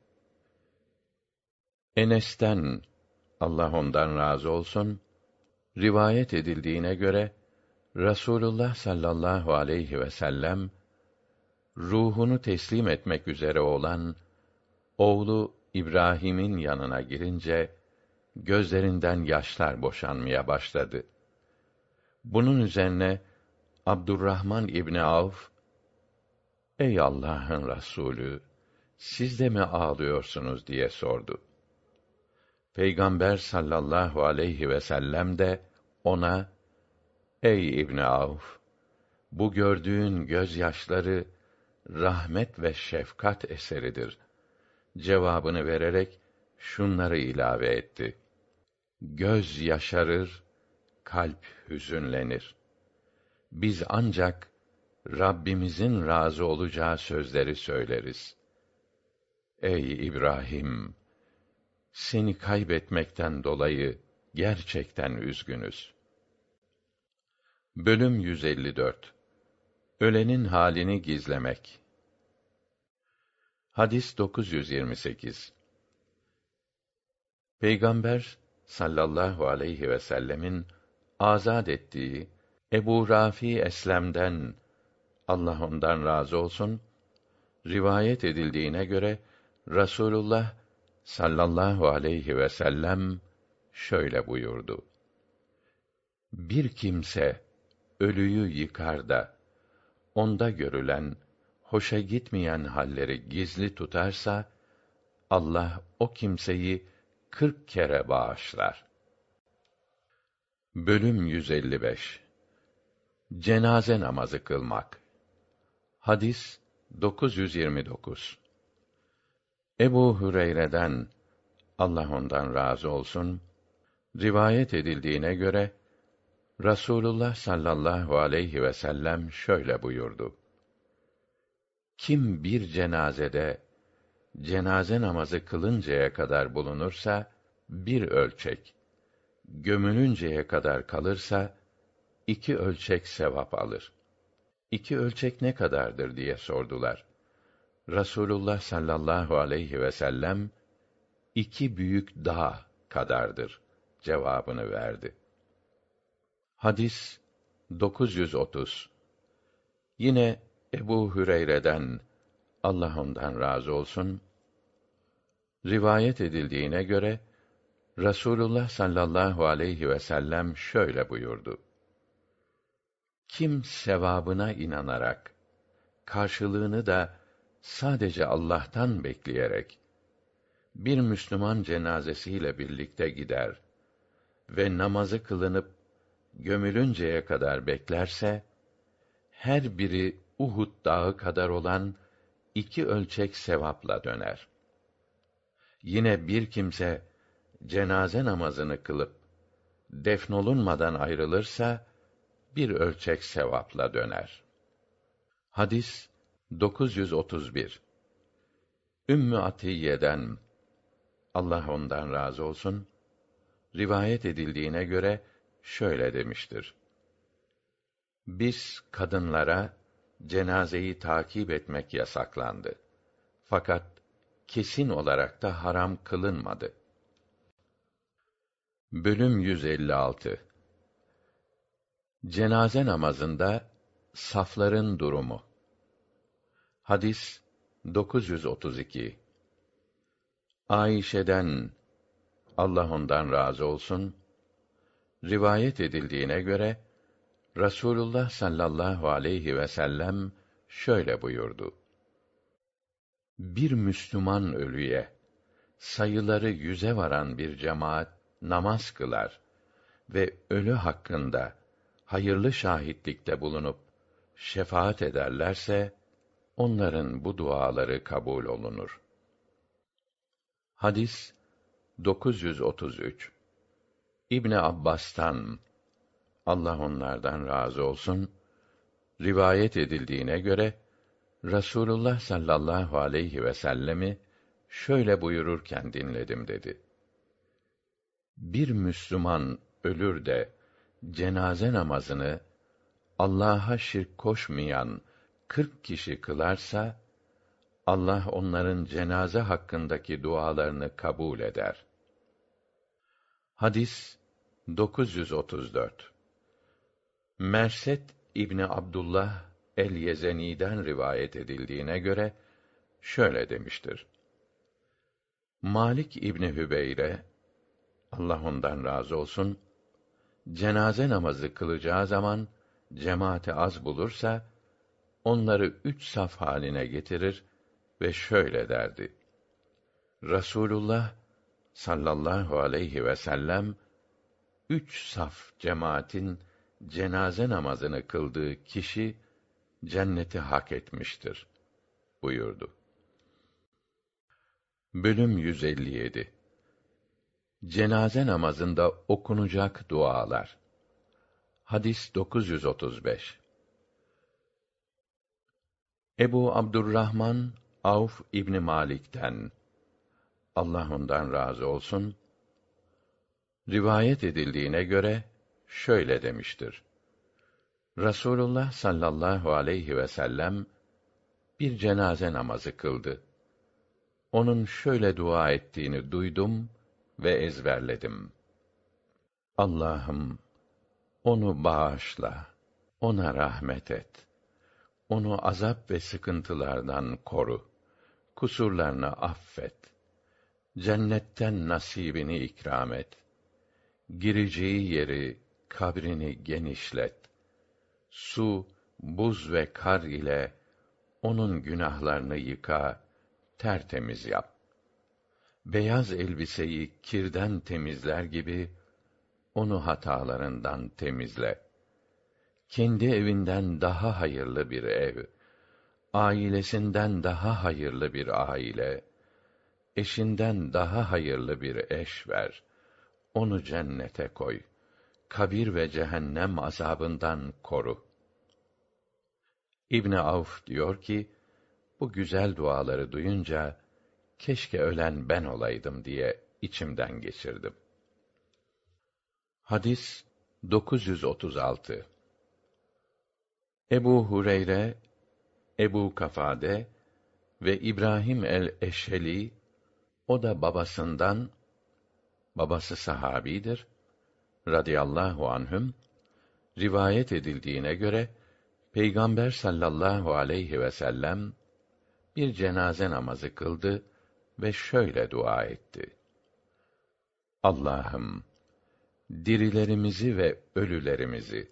Enes'ten Allah ondan razı olsun rivayet edildiğine göre Rasulullah sallallahu aleyhi ve sellem ruhunu teslim etmek üzere olan oğlu İbrahim'in yanına girince gözlerinden yaşlar boşanmaya başladı. Bunun üzerine Abdurrahman İbni Avf Ey Allah'ın Resulü, siz de mi ağlıyorsunuz diye sordu. Peygamber sallallahu aleyhi ve sellem de ona Ey İbn Avf, bu gördüğün gözyaşları rahmet ve şefkat eseridir. Cevabını vererek şunları ilave etti. Göz yaşarır, kalp hüzünlenir. Biz ancak Rabbimizin razı olacağı sözleri söyleriz. Ey İbrahim! Seni kaybetmekten dolayı gerçekten üzgünüz. Bölüm 154 Ölenin halini gizlemek. Hadis 928. Peygamber sallallahu aleyhi ve sellemin azad ettiği Ebu Rafi Eslem'den Allah ondan razı olsun, rivayet edildiğine göre Rasulullah sallallahu aleyhi ve sellem şöyle buyurdu. Bir kimse ölüyü yıkar da onda görülen hoşa gitmeyen halleri gizli tutarsa Allah o kimseyi kırk kere bağışlar. Bölüm 155 Cenaze namazı kılmak. Hadis 929. Ebu Hüreyre'den Allah ondan razı olsun rivayet edildiğine göre Rasulullah sallallahu aleyhi ve sellem şöyle buyurdu. Kim bir cenazede cenaze namazı kılıncaya kadar bulunursa bir ölçek, gömülünceye kadar kalırsa iki ölçek sevap alır. İki ölçek ne kadardır diye sordular. Rasulullah sallallahu aleyhi ve sellem iki büyük dağ kadardır cevabını verdi. Hadis 930 Yine Ebu Hüreyre'den Allah ondan razı olsun rivayet edildiğine göre Rasulullah sallallahu aleyhi ve sellem şöyle buyurdu. Kim sevabına inanarak karşılığını da sadece Allah'tan bekleyerek bir Müslüman cenazesiyle birlikte gider ve namazı kılınıp gömülünceye kadar beklerse her biri Uhud dağı kadar olan iki ölçek sevapla döner. Yine bir kimse cenaze namazını kılıp defnolunmadan ayrılırsa bir ölçek sevapla döner. Hadis 931 Ümmü Atiye'den Allah ondan razı olsun rivayet edildiğine göre şöyle demiştir. Biz kadınlara cenazeyi takip etmek yasaklandı. Fakat kesin olarak da haram kılınmadı. Bölüm 156 Cenaze namazında safların durumu. Hadis 932. Ayşe'den Allah ondan razı olsun rivayet edildiğine göre Rasulullah sallallahu aleyhi ve sellem şöyle buyurdu. Bir Müslüman ölüye sayıları yüze varan bir cemaat namaz kılar ve ölü hakkında hayırlı şahitlikte bulunup şefaat ederlerse onların bu duaları kabul olunur. Hadis 933 İbn Abbas'tan Allah onlardan razı olsun rivayet edildiğine göre Rasulullah sallallahu aleyhi ve sellemi şöyle buyururken dinledim dedi. Bir Müslüman ölür de cenaze namazını Allah'a şirk koşmayan kırk kişi kılarsa Allah onların cenaze hakkındaki dualarını kabul eder. Hadis 934 Merset İbni Abdullah el-Yezeni'den rivayet edildiğine göre şöyle demiştir. Malik İbni Hübeyre Allah ondan razı olsun cenaze namazı kılacağı zaman cemaati az bulursa onları üç saf haline getirir ve şöyle derdi. Rasulullah sallallahu aleyhi ve sellem üç saf cemaatin cenaze namazını kıldığı kişi cenneti hak etmiştir buyurdu. Bölüm 157 Cenaze namazında okunacak dualar. Hadis 935. Ebu Abdurrahman Avf İbni Malik'ten Allah ondan razı olsun rivayet edildiğine göre şöyle demiştir. Rasulullah sallallahu aleyhi ve sellem bir cenaze namazı kıldı. Onun şöyle dua ettiğini duydum ve ezberledim. Allah'ım onu bağışla, ona rahmet et. onu azap ve sıkıntılardan koru. Kusurlarını affet. Cennetten nasibini ikram et. Gireceği yeri, kabrini genişlet. Su, buz ve kar ile onun günahlarını yıka, tertemiz yap. Beyaz elbiseyi kirden temizler gibi onu hatalarından temizle. Kendi evinden daha hayırlı bir ev, ailesinden daha hayırlı bir aile, eşinden daha hayırlı bir eş ver. Onu cennete koy. Kabir ve cehennem azabından koru. İbn Avf diyor ki, bu güzel duaları duyunca keşke ölen ben olaydım diye içimden geçirdim. Hadis 936 Ebu Hureyre, Ebu Kafade ve İbrahim el-Eşheli, o da babasından, babası sahabidir, radıyallahu anhüm, rivayet edildiğine göre, Peygamber sallallahu aleyhi ve sellem, bir cenaze namazı kıldı ve şöyle dua etti. Allah'ım, dirilerimizi ve ölülerimizi,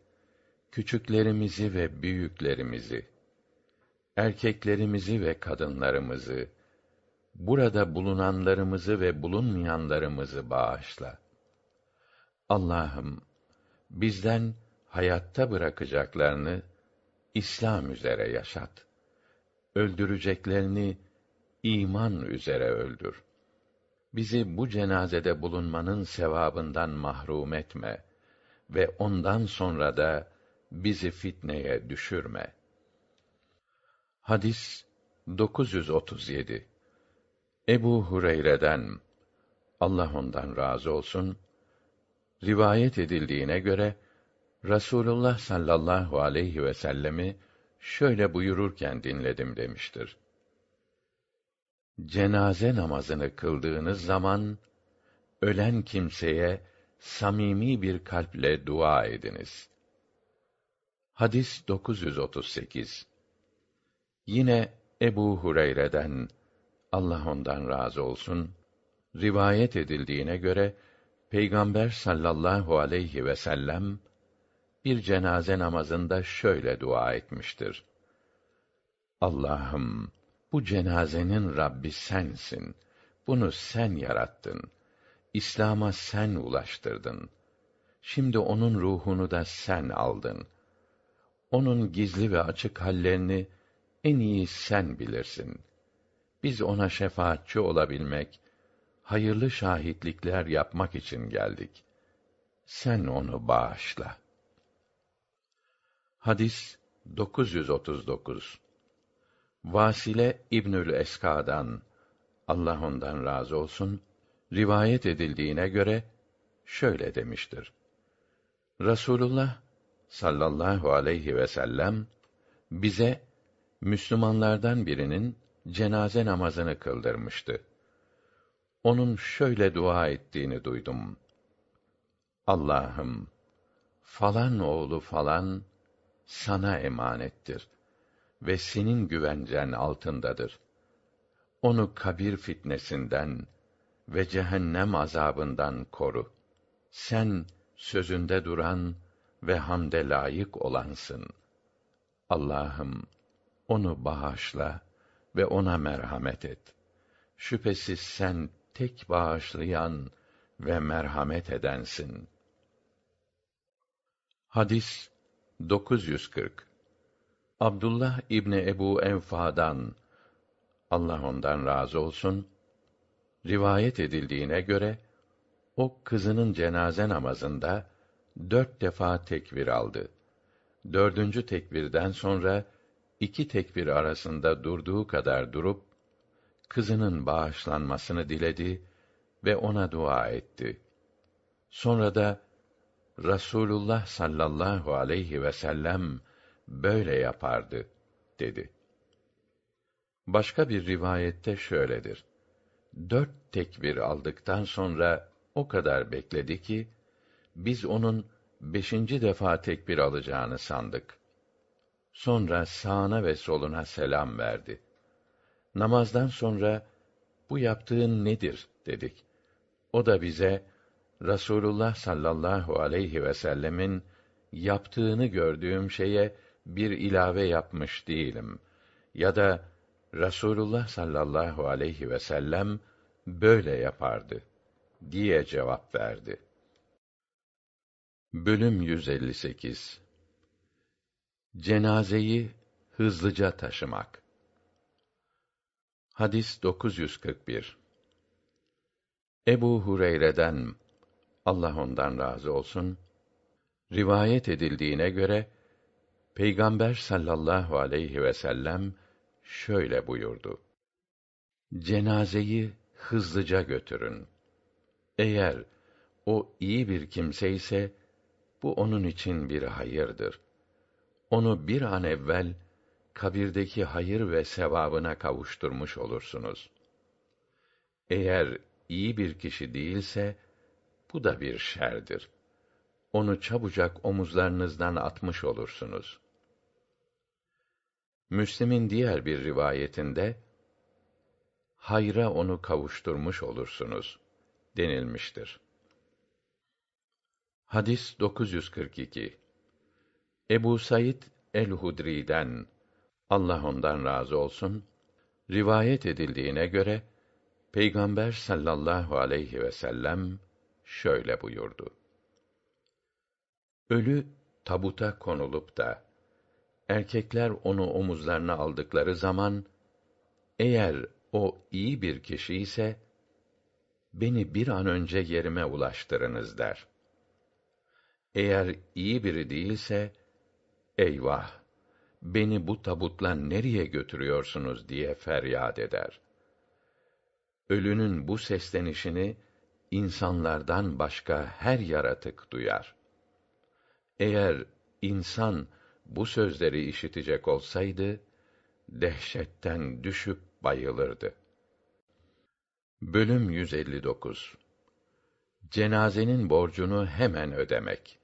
küçüklerimizi ve büyüklerimizi, erkeklerimizi ve kadınlarımızı, burada bulunanlarımızı ve bulunmayanlarımızı bağışla. Allah'ım, bizden hayatta bırakacaklarını İslam üzere yaşat. Öldüreceklerini iman üzere öldür. Bizi bu cenazede bulunmanın sevabından mahrum etme ve ondan sonra da bizi fitneye düşürme. Hadis 937 Ebu Hureyre'den Allah ondan razı olsun rivayet edildiğine göre Rasulullah sallallahu aleyhi ve sellemi şöyle buyururken dinledim demiştir. Cenaze namazını kıldığınız zaman ölen kimseye samimi bir kalple dua ediniz. Hadis 938 Yine Ebu Hureyre'den Allah ondan razı olsun rivayet edildiğine göre Peygamber sallallahu aleyhi ve sellem bir cenaze namazında şöyle dua etmiştir. Allah'ım bu cenazenin Rabbi sensin. Bunu sen yarattın. İslam'a sen ulaştırdın. Şimdi onun ruhunu da sen aldın. Onun gizli ve açık hallerini en iyi sen bilirsin. Biz ona şefaatçi olabilmek, hayırlı şahitlikler yapmak için geldik. Sen onu bağışla. Hadis 939 Vasile İbnül Eska'dan Allah ondan razı olsun rivayet edildiğine göre şöyle demiştir. Rasulullah sallallahu aleyhi ve sellem bize Müslümanlardan birinin cenaze namazını kıldırmıştı. Onun şöyle dua ettiğini duydum. Allah'ım falan oğlu falan sana emanettir ve senin güvencen altındadır. Onu kabir fitnesinden ve cehennem azabından koru. Sen sözünde duran ve hamde layık olansın. Allah'ım onu bağışla ve ona merhamet et. Şüphesiz sen tek bağışlayan ve merhamet edensin. Hadis 940 Abdullah İbni Ebu Enfa'dan Allah ondan razı olsun rivayet edildiğine göre o kızının cenaze namazında dört defa tekbir aldı. Dördüncü tekbirden sonra iki tekbir arasında durduğu kadar durup kızının bağışlanmasını diledi ve ona dua etti. Sonra da Rasulullah sallallahu aleyhi ve sellem böyle yapardı dedi. Başka bir rivayette şöyledir. Dört tekbir aldıktan sonra o kadar bekledi ki, biz onun beşinci defa tekbir alacağını sandık. Sonra sağına ve soluna selam verdi. Namazdan sonra bu yaptığın nedir dedik. O da bize Rasulullah sallallahu aleyhi ve sellemin yaptığını gördüğüm şeye bir ilave yapmış değilim ya da Rasulullah sallallahu aleyhi ve sellem böyle yapardı diye cevap verdi. Bölüm 158 Cenazeyi hızlıca taşımak. Hadis 941. Ebu Hureyre'den Allah ondan razı olsun rivayet edildiğine göre Peygamber sallallahu aleyhi ve sellem şöyle buyurdu. Cenazeyi hızlıca götürün. Eğer o iyi bir kimse ise bu onun için bir hayırdır. Onu bir an evvel kabirdeki hayır ve sevabına kavuşturmuş olursunuz. Eğer iyi bir kişi değilse bu da bir şerdir. Onu çabucak omuzlarınızdan atmış olursunuz. Müslim'in diğer bir rivayetinde hayra onu kavuşturmuş olursunuz denilmiştir. Hadis 942. Ebu Said el-Hudri'den Allah ondan razı olsun rivayet edildiğine göre Peygamber sallallahu aleyhi ve sellem şöyle buyurdu. Ölü tabuta konulup da erkekler onu omuzlarına aldıkları zaman eğer o iyi bir kişi ise beni bir an önce yerime ulaştırınız der. Eğer iyi biri değilse eyvah beni bu tabutla nereye götürüyorsunuz diye feryat eder. Ölünün bu seslenişini insanlardan başka her yaratık duyar. Eğer insan bu sözleri işitecek olsaydı dehşetten düşüp bayılırdı. Bölüm 159 Cenazenin borcunu hemen ödemek.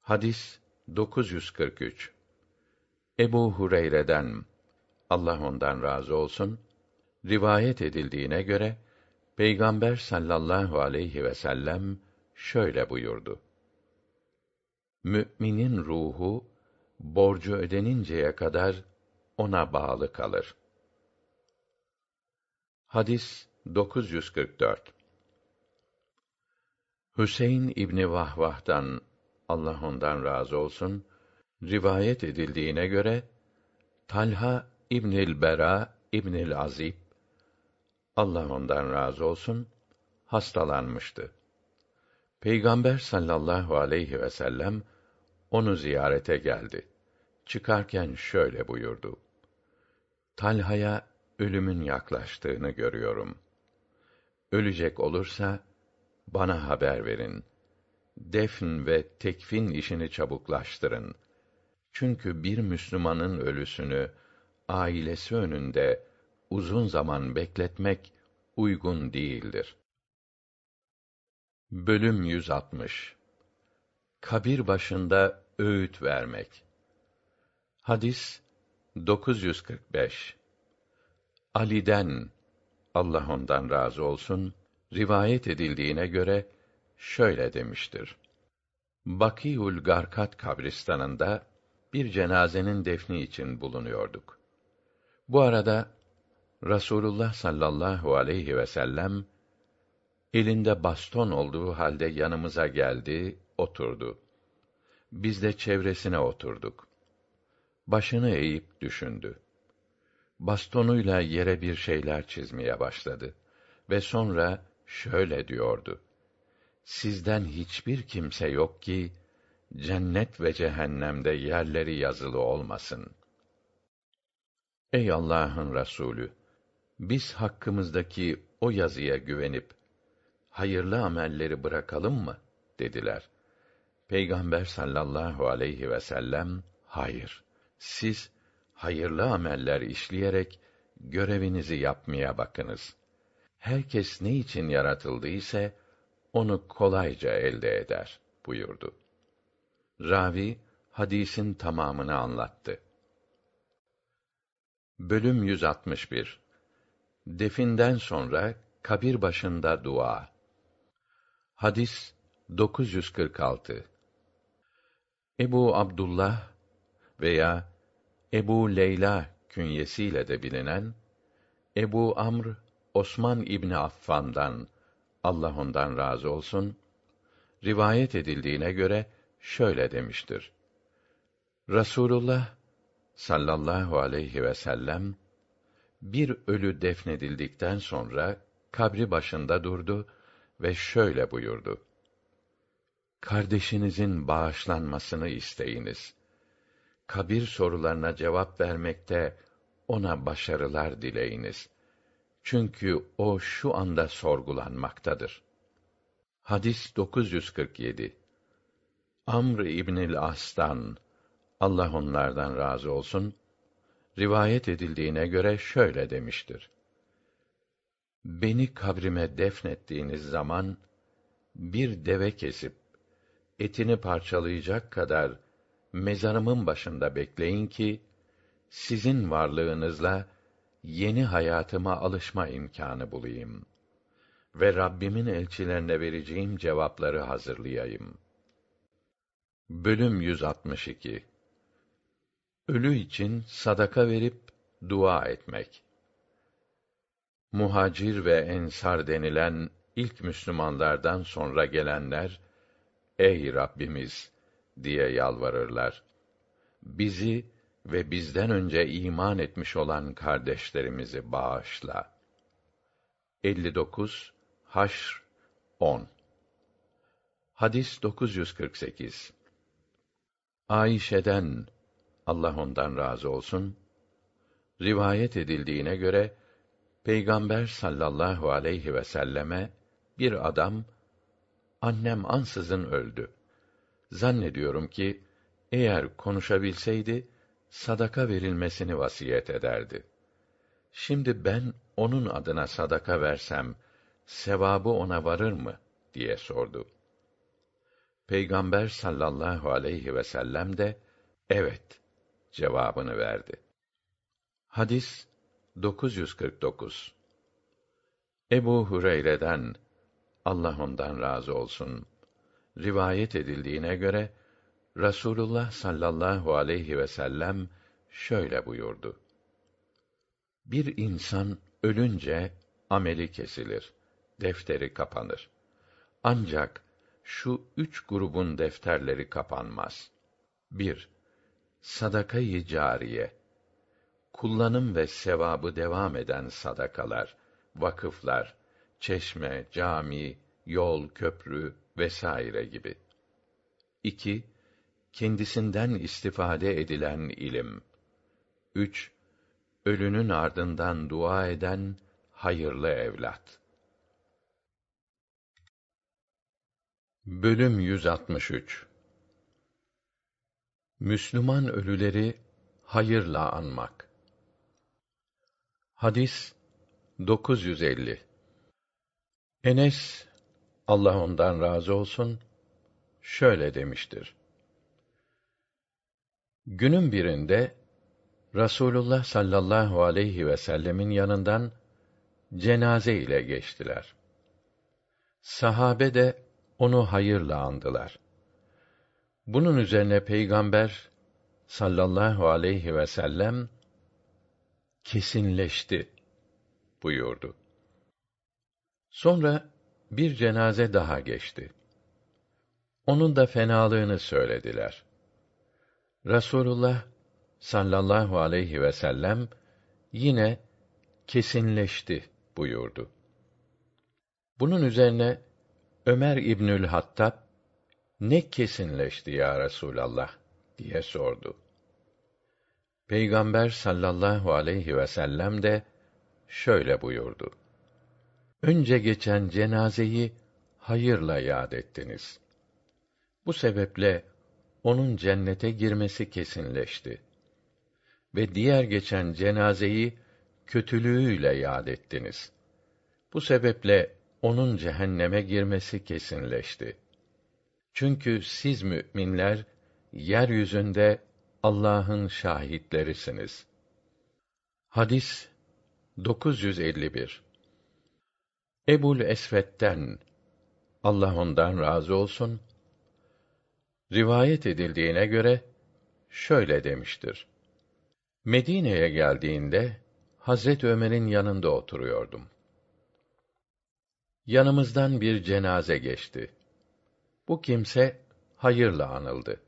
Hadis 943 Ebu Hureyre'den Allah ondan razı olsun rivayet edildiğine göre Peygamber sallallahu aleyhi ve sellem şöyle buyurdu. Müminin ruhu borcu ödeninceye kadar ona bağlı kalır. Hadis 944 Hüseyin İbni Vahvah'tan Allah ondan razı olsun rivayet edildiğine göre Talha İbnül Bera İbnül Azib Allah ondan razı olsun hastalanmıştı. Peygamber sallallahu aleyhi ve sellem onu ziyarete geldi. Çıkarken şöyle buyurdu: Talha'ya ölümün yaklaştığını görüyorum. Ölecek olursa bana haber verin. Defn ve tekfin işini çabuklaştırın. Çünkü bir Müslümanın ölüsünü ailesi önünde uzun zaman bekletmek uygun değildir. Bölüm 160 Kabir başında öğüt vermek. Hadis 945 Ali'den Allah ondan razı olsun rivayet edildiğine göre şöyle demiştir. Bakiul Garkat kabristanında bir cenazenin defni için bulunuyorduk. Bu arada Rasulullah sallallahu aleyhi ve sellem elinde baston olduğu halde yanımıza geldi, oturdu. Biz de çevresine oturduk. Başını eğip düşündü. Bastonuyla yere bir şeyler çizmeye başladı ve sonra şöyle diyordu: Sizden hiçbir kimse yok ki cennet ve cehennemde yerleri yazılı olmasın. Ey Allah'ın Resulü, biz hakkımızdaki o yazıya güvenip hayırlı amelleri bırakalım mı dediler. Peygamber sallallahu aleyhi ve sellem hayır. Siz hayırlı ameller işleyerek görevinizi yapmaya bakınız. Herkes ne için yaratıldıysa onu kolayca elde eder buyurdu. Ravi hadisin tamamını anlattı. Bölüm 161 Definden sonra kabir başında dua. Hadis 946 Ebu Abdullah veya Ebu Leyla künyesiyle de bilinen Ebu Amr Osman İbni Affan'dan Allah ondan razı olsun rivayet edildiğine göre şöyle demiştir. Rasulullah sallallahu aleyhi ve sellem bir ölü defnedildikten sonra kabri başında durdu ve şöyle buyurdu: Kardeşinizin bağışlanmasını isteyiniz. Kabir sorularına cevap vermekte ona başarılar dileyiniz. Çünkü o şu anda sorgulanmaktadır. Hadis 947 Amr İbnül As'tan Allah onlardan razı olsun rivayet edildiğine göre şöyle demiştir. Beni kabrime defnettiğiniz zaman bir deve kesip etini parçalayacak kadar mezarımın başında bekleyin ki sizin varlığınızla yeni hayatıma alışma imkanı bulayım ve Rabbimin elçilerine vereceğim cevapları hazırlayayım. Bölüm 162 Ölü için sadaka verip dua etmek. Muhacir ve ensar denilen ilk Müslümanlardan sonra gelenler ey Rabbimiz diye yalvarırlar. Bizi ve bizden önce iman etmiş olan kardeşlerimizi bağışla. 59 Haşr 10 Hadis 948 Ayşe'den Allah ondan razı olsun rivayet edildiğine göre Peygamber sallallahu aleyhi ve selleme bir adam annem ansızın öldü. Zannediyorum ki eğer konuşabilseydi sadaka verilmesini vasiyet ederdi. Şimdi ben onun adına sadaka versem sevabı ona varır mı diye sordu. Peygamber sallallahu aleyhi ve sellem de evet cevabını verdi. Hadis 949 Ebu Hureyre'den Allah ondan razı olsun rivayet edildiğine göre Rasulullah sallallahu aleyhi ve sellem şöyle buyurdu. Bir insan ölünce ameli kesilir, defteri kapanır. Ancak şu üç grubun defterleri kapanmaz. 1. Sadaka-i cariye. Kullanım ve sevabı devam eden sadakalar, vakıflar, çeşme, cami, yol, köprü vesaire gibi. 2 kendisinden istifade edilen ilim. 3. Ölünün ardından dua eden hayırlı evlat. Bölüm 163 Müslüman ölüleri hayırla anmak. Hadis 950 Enes Allah ondan razı olsun şöyle demiştir. Günün birinde Rasulullah sallallahu aleyhi ve sellemin yanından cenaze ile geçtiler. Sahabe de onu hayırla andılar. Bunun üzerine Peygamber sallallahu aleyhi ve sellem kesinleşti buyurdu. Sonra bir cenaze daha geçti. Onun da fenalığını söylediler. Rasulullah sallallahu aleyhi ve sellem yine kesinleşti buyurdu. Bunun üzerine Ömer İbnül Hattab ne kesinleşti ya Resulallah diye sordu. Peygamber sallallahu aleyhi ve sellem de şöyle buyurdu. Önce geçen cenazeyi hayırla yad ettiniz. Bu sebeple onun cennete girmesi kesinleşti. Ve diğer geçen cenazeyi kötülüğüyle yad ettiniz. Bu sebeple onun cehenneme girmesi kesinleşti. Çünkü siz müminler yeryüzünde Allah'ın şahitlerisiniz. Hadis 951 Ebul Esved'den Allah ondan razı olsun rivayet edildiğine göre şöyle demiştir. Medine'ye geldiğinde Hazret Ömer'in yanında oturuyordum. Yanımızdan bir cenaze geçti. Bu kimse hayırla anıldı.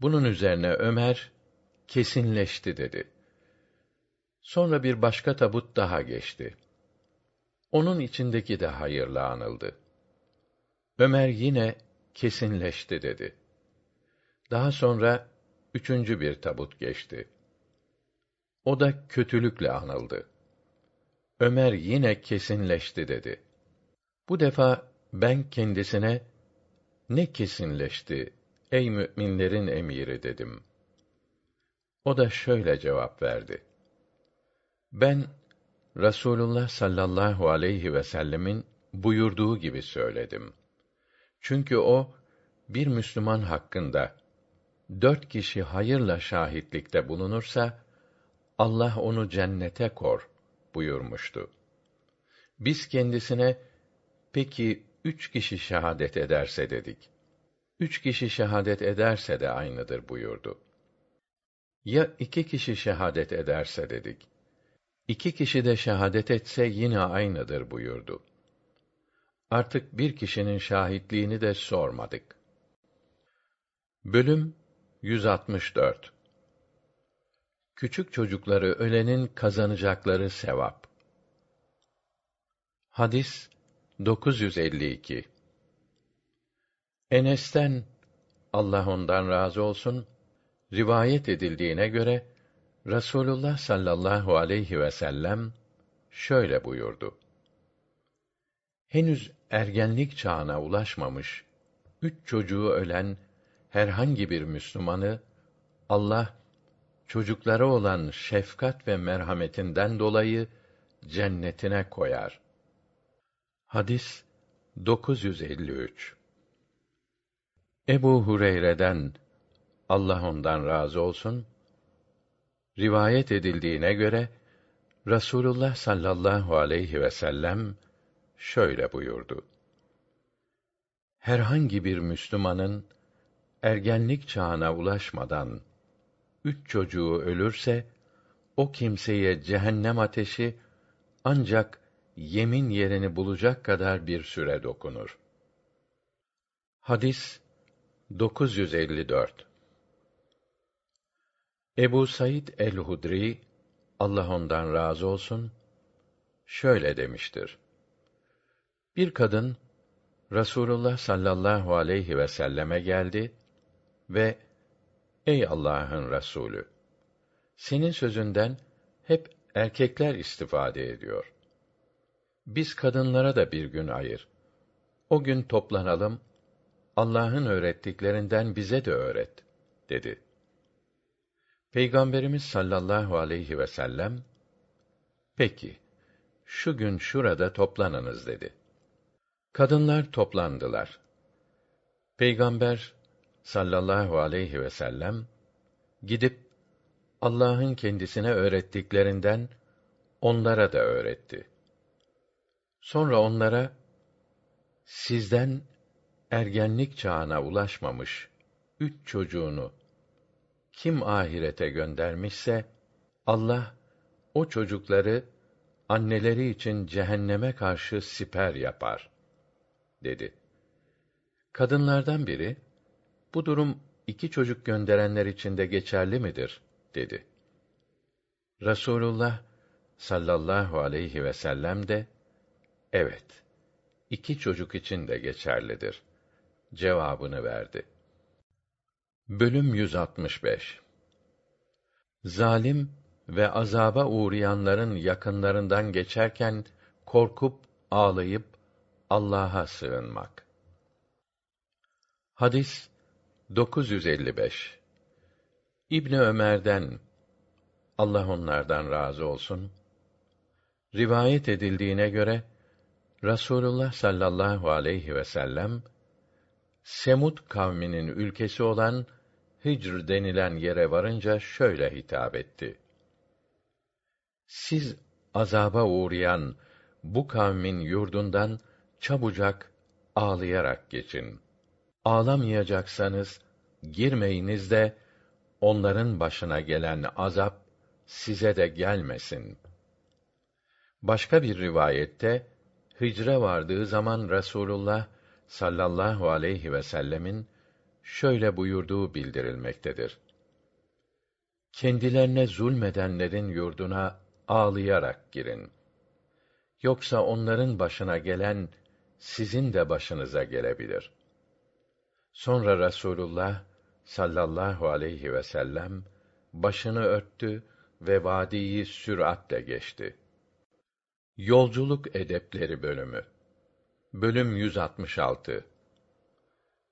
Bunun üzerine Ömer kesinleşti dedi. Sonra bir başka tabut daha geçti. Onun içindeki de hayırla anıldı. Ömer yine kesinleşti dedi. Daha sonra üçüncü bir tabut geçti. O da kötülükle anıldı. Ömer yine kesinleşti dedi. Bu defa ben kendisine ne kesinleşti ey müminlerin emiri dedim. O da şöyle cevap verdi. Ben Rasulullah sallallahu aleyhi ve sellemin buyurduğu gibi söyledim. Çünkü o bir Müslüman hakkında dört kişi hayırla şahitlikte bulunursa Allah onu cennete kor buyurmuştu. Biz kendisine peki üç kişi şehadet ederse dedik. Üç kişi şehadet ederse de aynıdır buyurdu. Ya iki kişi şehadet ederse dedik. İki kişi de şehadet etse yine aynıdır buyurdu. Artık bir kişinin şahitliğini de sormadık. Bölüm 164 Küçük çocukları ölenin kazanacakları sevap. Hadis 952 Enes'ten Allah ondan razı olsun rivayet edildiğine göre Rasulullah sallallahu aleyhi ve sellem şöyle buyurdu. Henüz ergenlik çağına ulaşmamış üç çocuğu ölen herhangi bir Müslümanı Allah çocuklara olan şefkat ve merhametinden dolayı cennetine koyar. Hadis 953 Ebu Hureyre'den Allah ondan razı olsun rivayet edildiğine göre Rasulullah sallallahu aleyhi ve sellem şöyle buyurdu. Herhangi bir Müslümanın ergenlik çağına ulaşmadan üç çocuğu ölürse o kimseye cehennem ateşi ancak yemin yerini bulacak kadar bir süre dokunur. Hadis 954 Ebu Said el-Hudri Allah ondan razı olsun şöyle demiştir. Bir kadın Rasulullah sallallahu aleyhi ve selleme geldi ve Ey Allah'ın Resulü senin sözünden hep erkekler istifade ediyor. Biz kadınlara da bir gün ayır. O gün toplanalım, Allah'ın öğrettiklerinden bize de öğret, dedi. Peygamberimiz sallallahu aleyhi ve sellem, peki, şu gün şurada toplanınız dedi. Kadınlar toplandılar. Peygamber sallallahu aleyhi ve sellem gidip Allah'ın kendisine öğrettiklerinden onlara da öğretti. Sonra onlara sizden ergenlik çağına ulaşmamış üç çocuğunu kim ahirete göndermişse Allah o çocukları anneleri için cehenneme karşı siper yapar dedi. Kadınlardan biri bu durum iki çocuk gönderenler için de geçerli midir dedi. Rasulullah sallallahu aleyhi ve sellem de evet iki çocuk için de geçerlidir cevabını verdi. Bölüm 165 Zalim ve azaba uğrayanların yakınlarından geçerken korkup ağlayıp Allah'a sığınmak. Hadis 955 İbni Ömer'den Allah onlardan razı olsun rivayet edildiğine göre Rasulullah sallallahu aleyhi ve sellem Semud kavminin ülkesi olan Hicr denilen yere varınca şöyle hitap etti. Siz azaba uğrayan bu kavmin yurdundan çabucak ağlayarak geçin. Ağlamayacaksanız girmeyiniz de onların başına gelen azap size de gelmesin. Başka bir rivayette hicre vardığı zaman Resulullah sallallahu aleyhi ve sellemin şöyle buyurduğu bildirilmektedir. Kendilerine zulmedenlerin yurduna ağlayarak girin. Yoksa onların başına gelen sizin de başınıza gelebilir. Sonra Resulullah sallallahu aleyhi ve sellem başını örttü ve vadiyi süratle geçti. Yolculuk edepleri bölümü. Bölüm 166.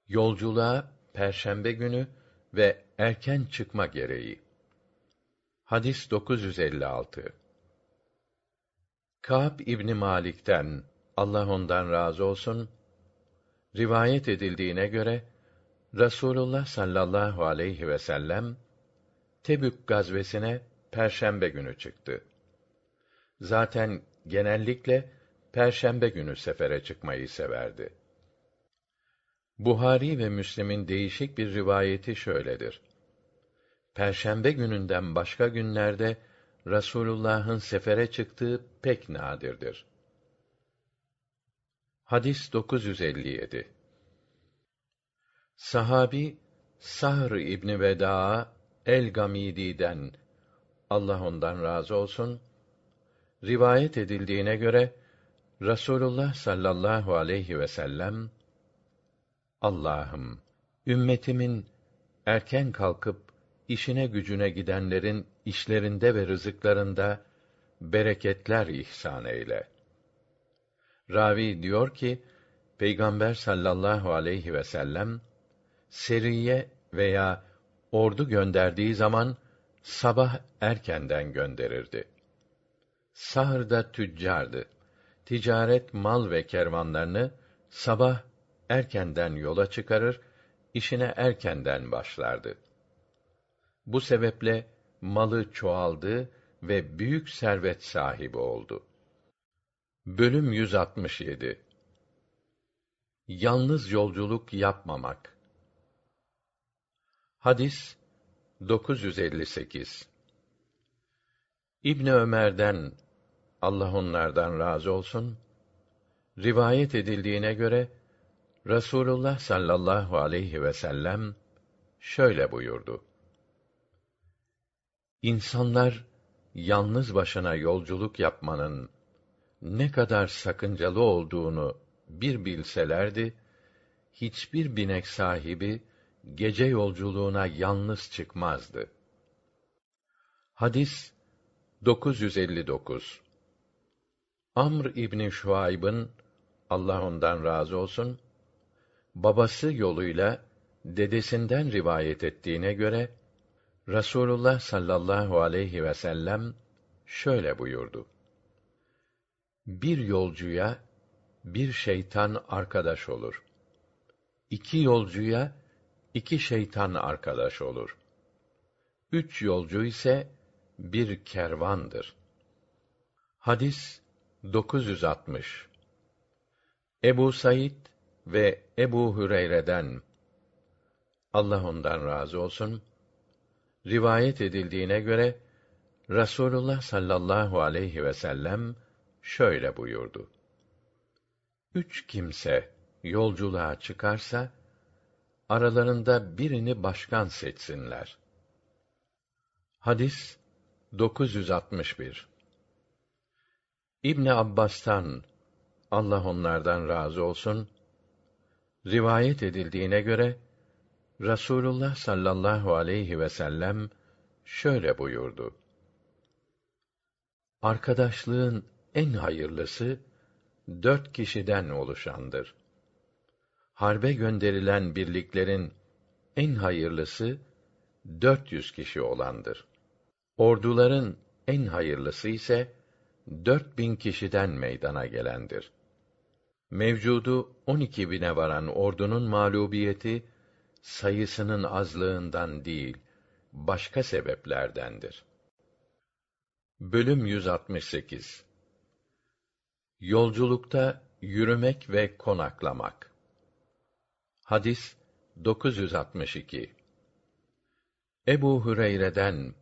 Yolculuğa perşembe günü ve erken çıkma gereği. Hadis 956. Kâb İbni Malik'ten Allah ondan razı olsun rivayet edildiğine göre Rasulullah sallallahu aleyhi ve sellem Tebük gazvesine perşembe günü çıktı. Zaten genellikle perşembe günü sefere çıkmayı severdi. Buhari ve Müslim'in değişik bir rivayeti şöyledir. Perşembe gününden başka günlerde Rasulullah'ın sefere çıktığı pek nadirdir. Hadis 957. Sahabi Sahr İbni Veda El Gamidi'den Allah ondan razı olsun rivayet edildiğine göre Rasulullah sallallahu aleyhi ve sellem Allah'ım ümmetimin erken kalkıp işine gücüne gidenlerin işlerinde ve rızıklarında bereketler ihsan eyle. Ravi diyor ki Peygamber sallallahu aleyhi ve sellem seriye veya ordu gönderdiği zaman sabah erkenden gönderirdi. Sahırda tüccardı. Ticaret, mal ve kervanlarını sabah erkenden yola çıkarır, işine erkenden başlardı. Bu sebeple malı çoğaldı ve büyük servet sahibi oldu. Bölüm 167 Yalnız yolculuk yapmamak. Hadis 958 İbn Ömer'den Allah onlardan razı olsun rivayet edildiğine göre Rasulullah sallallahu aleyhi ve sellem şöyle buyurdu. İnsanlar yalnız başına yolculuk yapmanın ne kadar sakıncalı olduğunu bir bilselerdi, hiçbir binek sahibi gece yolculuğuna yalnız çıkmazdı. Hadis 959 Amr İbni Şuayb'ın Allah ondan razı olsun babası yoluyla dedesinden rivayet ettiğine göre Rasulullah sallallahu aleyhi ve sellem şöyle buyurdu. Bir yolcuya bir şeytan arkadaş olur. İki yolcuya iki şeytan arkadaş olur. Üç yolcu ise bir kervandır. Hadis 960 Ebu Said ve Ebu Hüreyre'den Allah ondan razı olsun rivayet edildiğine göre Rasulullah sallallahu aleyhi ve sellem şöyle buyurdu. Üç kimse yolculuğa çıkarsa aralarında birini başkan seçsinler. Hadis 961 İbn Abbas'tan Allah onlardan razı olsun rivayet edildiğine göre Rasulullah sallallahu aleyhi ve sellem şöyle buyurdu. Arkadaşlığın en hayırlısı dört kişiden oluşandır. Harbe gönderilen birliklerin en hayırlısı dört yüz kişi olandır. Orduların en hayırlısı ise dört bin kişiden meydana gelendir. Mevcudu 12 bine varan ordunun mağlubiyeti sayısının azlığından değil, başka sebeplerdendir. Bölüm 168 Yolculukta yürümek ve konaklamak. Hadis 962. Ebu Hüreyre'den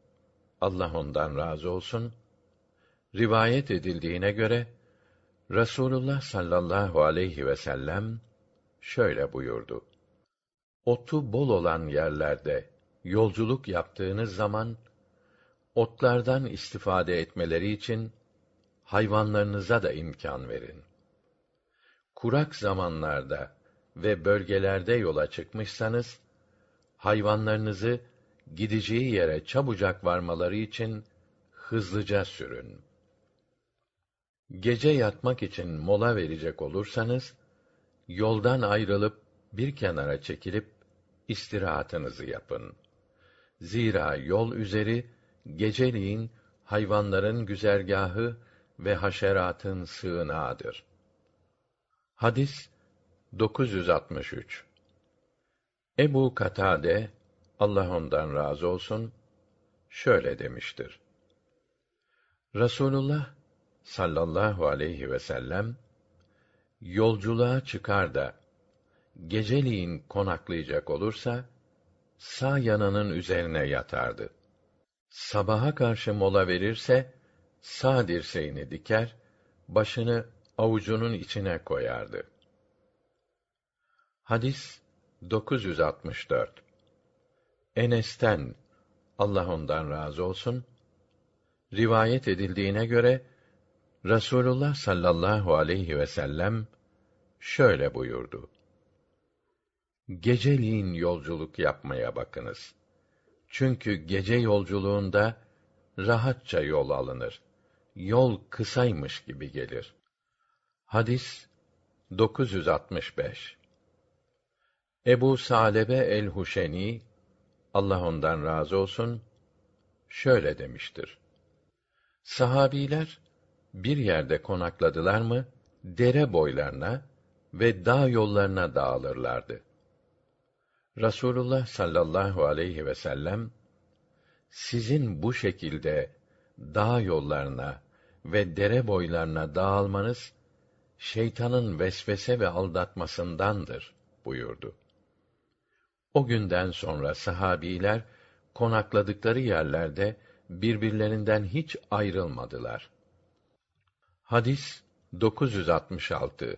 Allah ondan razı olsun rivayet edildiğine göre Rasulullah sallallahu aleyhi ve sellem şöyle buyurdu. Otu bol olan yerlerde yolculuk yaptığınız zaman otlardan istifade etmeleri için hayvanlarınıza da imkan verin. Kurak zamanlarda ve bölgelerde yola çıkmışsanız hayvanlarınızı gideceği yere çabucak varmaları için hızlıca sürün. Gece yatmak için mola verecek olursanız yoldan ayrılıp bir kenara çekilip istirahatınızı yapın. Zira yol üzeri geceliğin hayvanların güzergahı ve haşeratın sığınağıdır. Hadis 963 Ebu Katade Allah ondan razı olsun şöyle demiştir. Rasulullah sallallahu aleyhi ve sellem yolculuğa çıkar da geceliğin konaklayacak olursa sağ yanının üzerine yatardı. Sabaha karşı mola verirse sağ dirseğini diker, başını avucunun içine koyardı. Hadis 964 Enes'ten Allah ondan razı olsun rivayet edildiğine göre Rasulullah sallallahu aleyhi ve sellem şöyle buyurdu. Geceliğin yolculuk yapmaya bakınız. Çünkü gece yolculuğunda rahatça yol alınır. Yol kısaymış gibi gelir. Hadis 965 Ebu Salebe el-Huşeni Allah ondan razı olsun şöyle demiştir. Sahabiler bir yerde konakladılar mı dere boylarına ve dağ yollarına dağılırlardı. Rasulullah sallallahu aleyhi ve sellem sizin bu şekilde dağ yollarına ve dere boylarına dağılmanız şeytanın vesvese ve aldatmasındandır buyurdu. O günden sonra sahabiler konakladıkları yerlerde birbirlerinden hiç ayrılmadılar. Hadis 966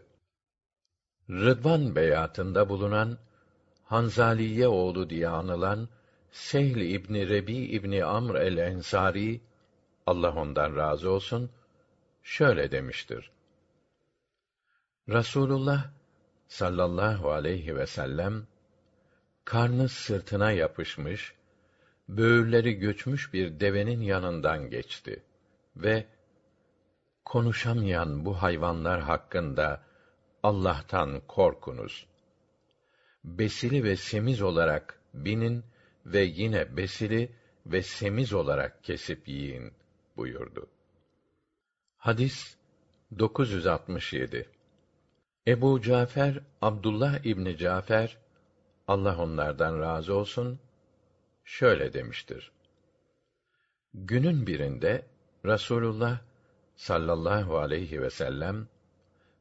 Rıdvan beyatında bulunan Hanzaliye oğlu diye anılan Sehl İbni Rebi İbni Amr el-Ensari Allah ondan razı olsun şöyle demiştir. Rasulullah sallallahu aleyhi ve sellem karnı sırtına yapışmış, böğürleri göçmüş bir devenin yanından geçti ve konuşamayan bu hayvanlar hakkında Allah'tan korkunuz. Besili ve semiz olarak binin ve yine besili ve semiz olarak kesip yiyin buyurdu. Hadis 967 Ebu Cafer Abdullah İbni Cafer Allah onlardan razı olsun şöyle demiştir. Günün birinde Rasulullah sallallahu aleyhi ve sellem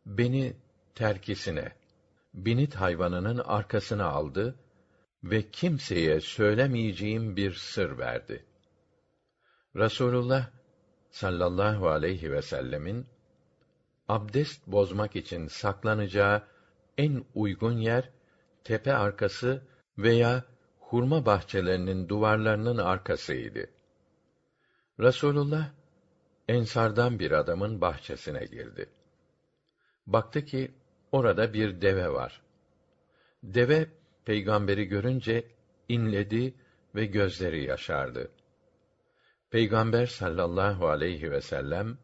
beni terkisine binit hayvanının arkasına aldı ve kimseye söylemeyeceğim bir sır verdi. Rasulullah sallallahu aleyhi ve sellemin abdest bozmak için saklanacağı en uygun yer tepe arkası veya hurma bahçelerinin duvarlarının arkasıydı. Rasulullah ensardan bir adamın bahçesine girdi. Baktı ki orada bir deve var. Deve peygamberi görünce inledi ve gözleri yaşardı. Peygamber sallallahu aleyhi ve sellem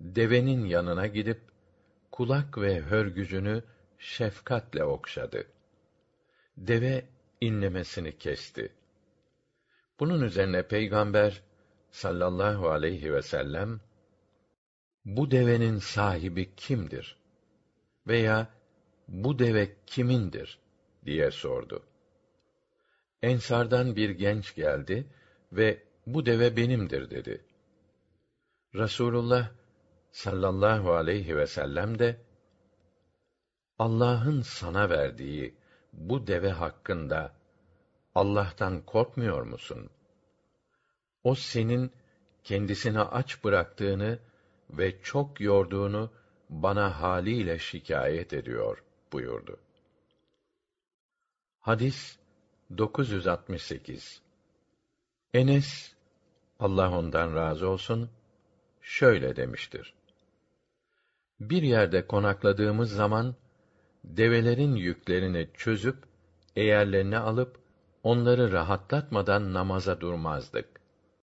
devenin yanına gidip kulak ve hörgücünü şefkatle okşadı. Deve inlemesini kesti. Bunun üzerine Peygamber sallallahu aleyhi ve sellem bu devenin sahibi kimdir? veya bu deve kimindir diye sordu. Ensardan bir genç geldi ve bu deve benimdir dedi. Rasulullah sallallahu aleyhi ve sellem de Allah'ın sana verdiği bu deve hakkında Allah'tan korkmuyor musun? O senin kendisini aç bıraktığını ve çok yorduğunu bana haliyle şikayet ediyor buyurdu. Hadis 968 Enes Allah ondan razı olsun şöyle demiştir. Bir yerde konakladığımız zaman develerin yüklerini çözüp eğerlerini alıp onları rahatlatmadan namaza durmazdık.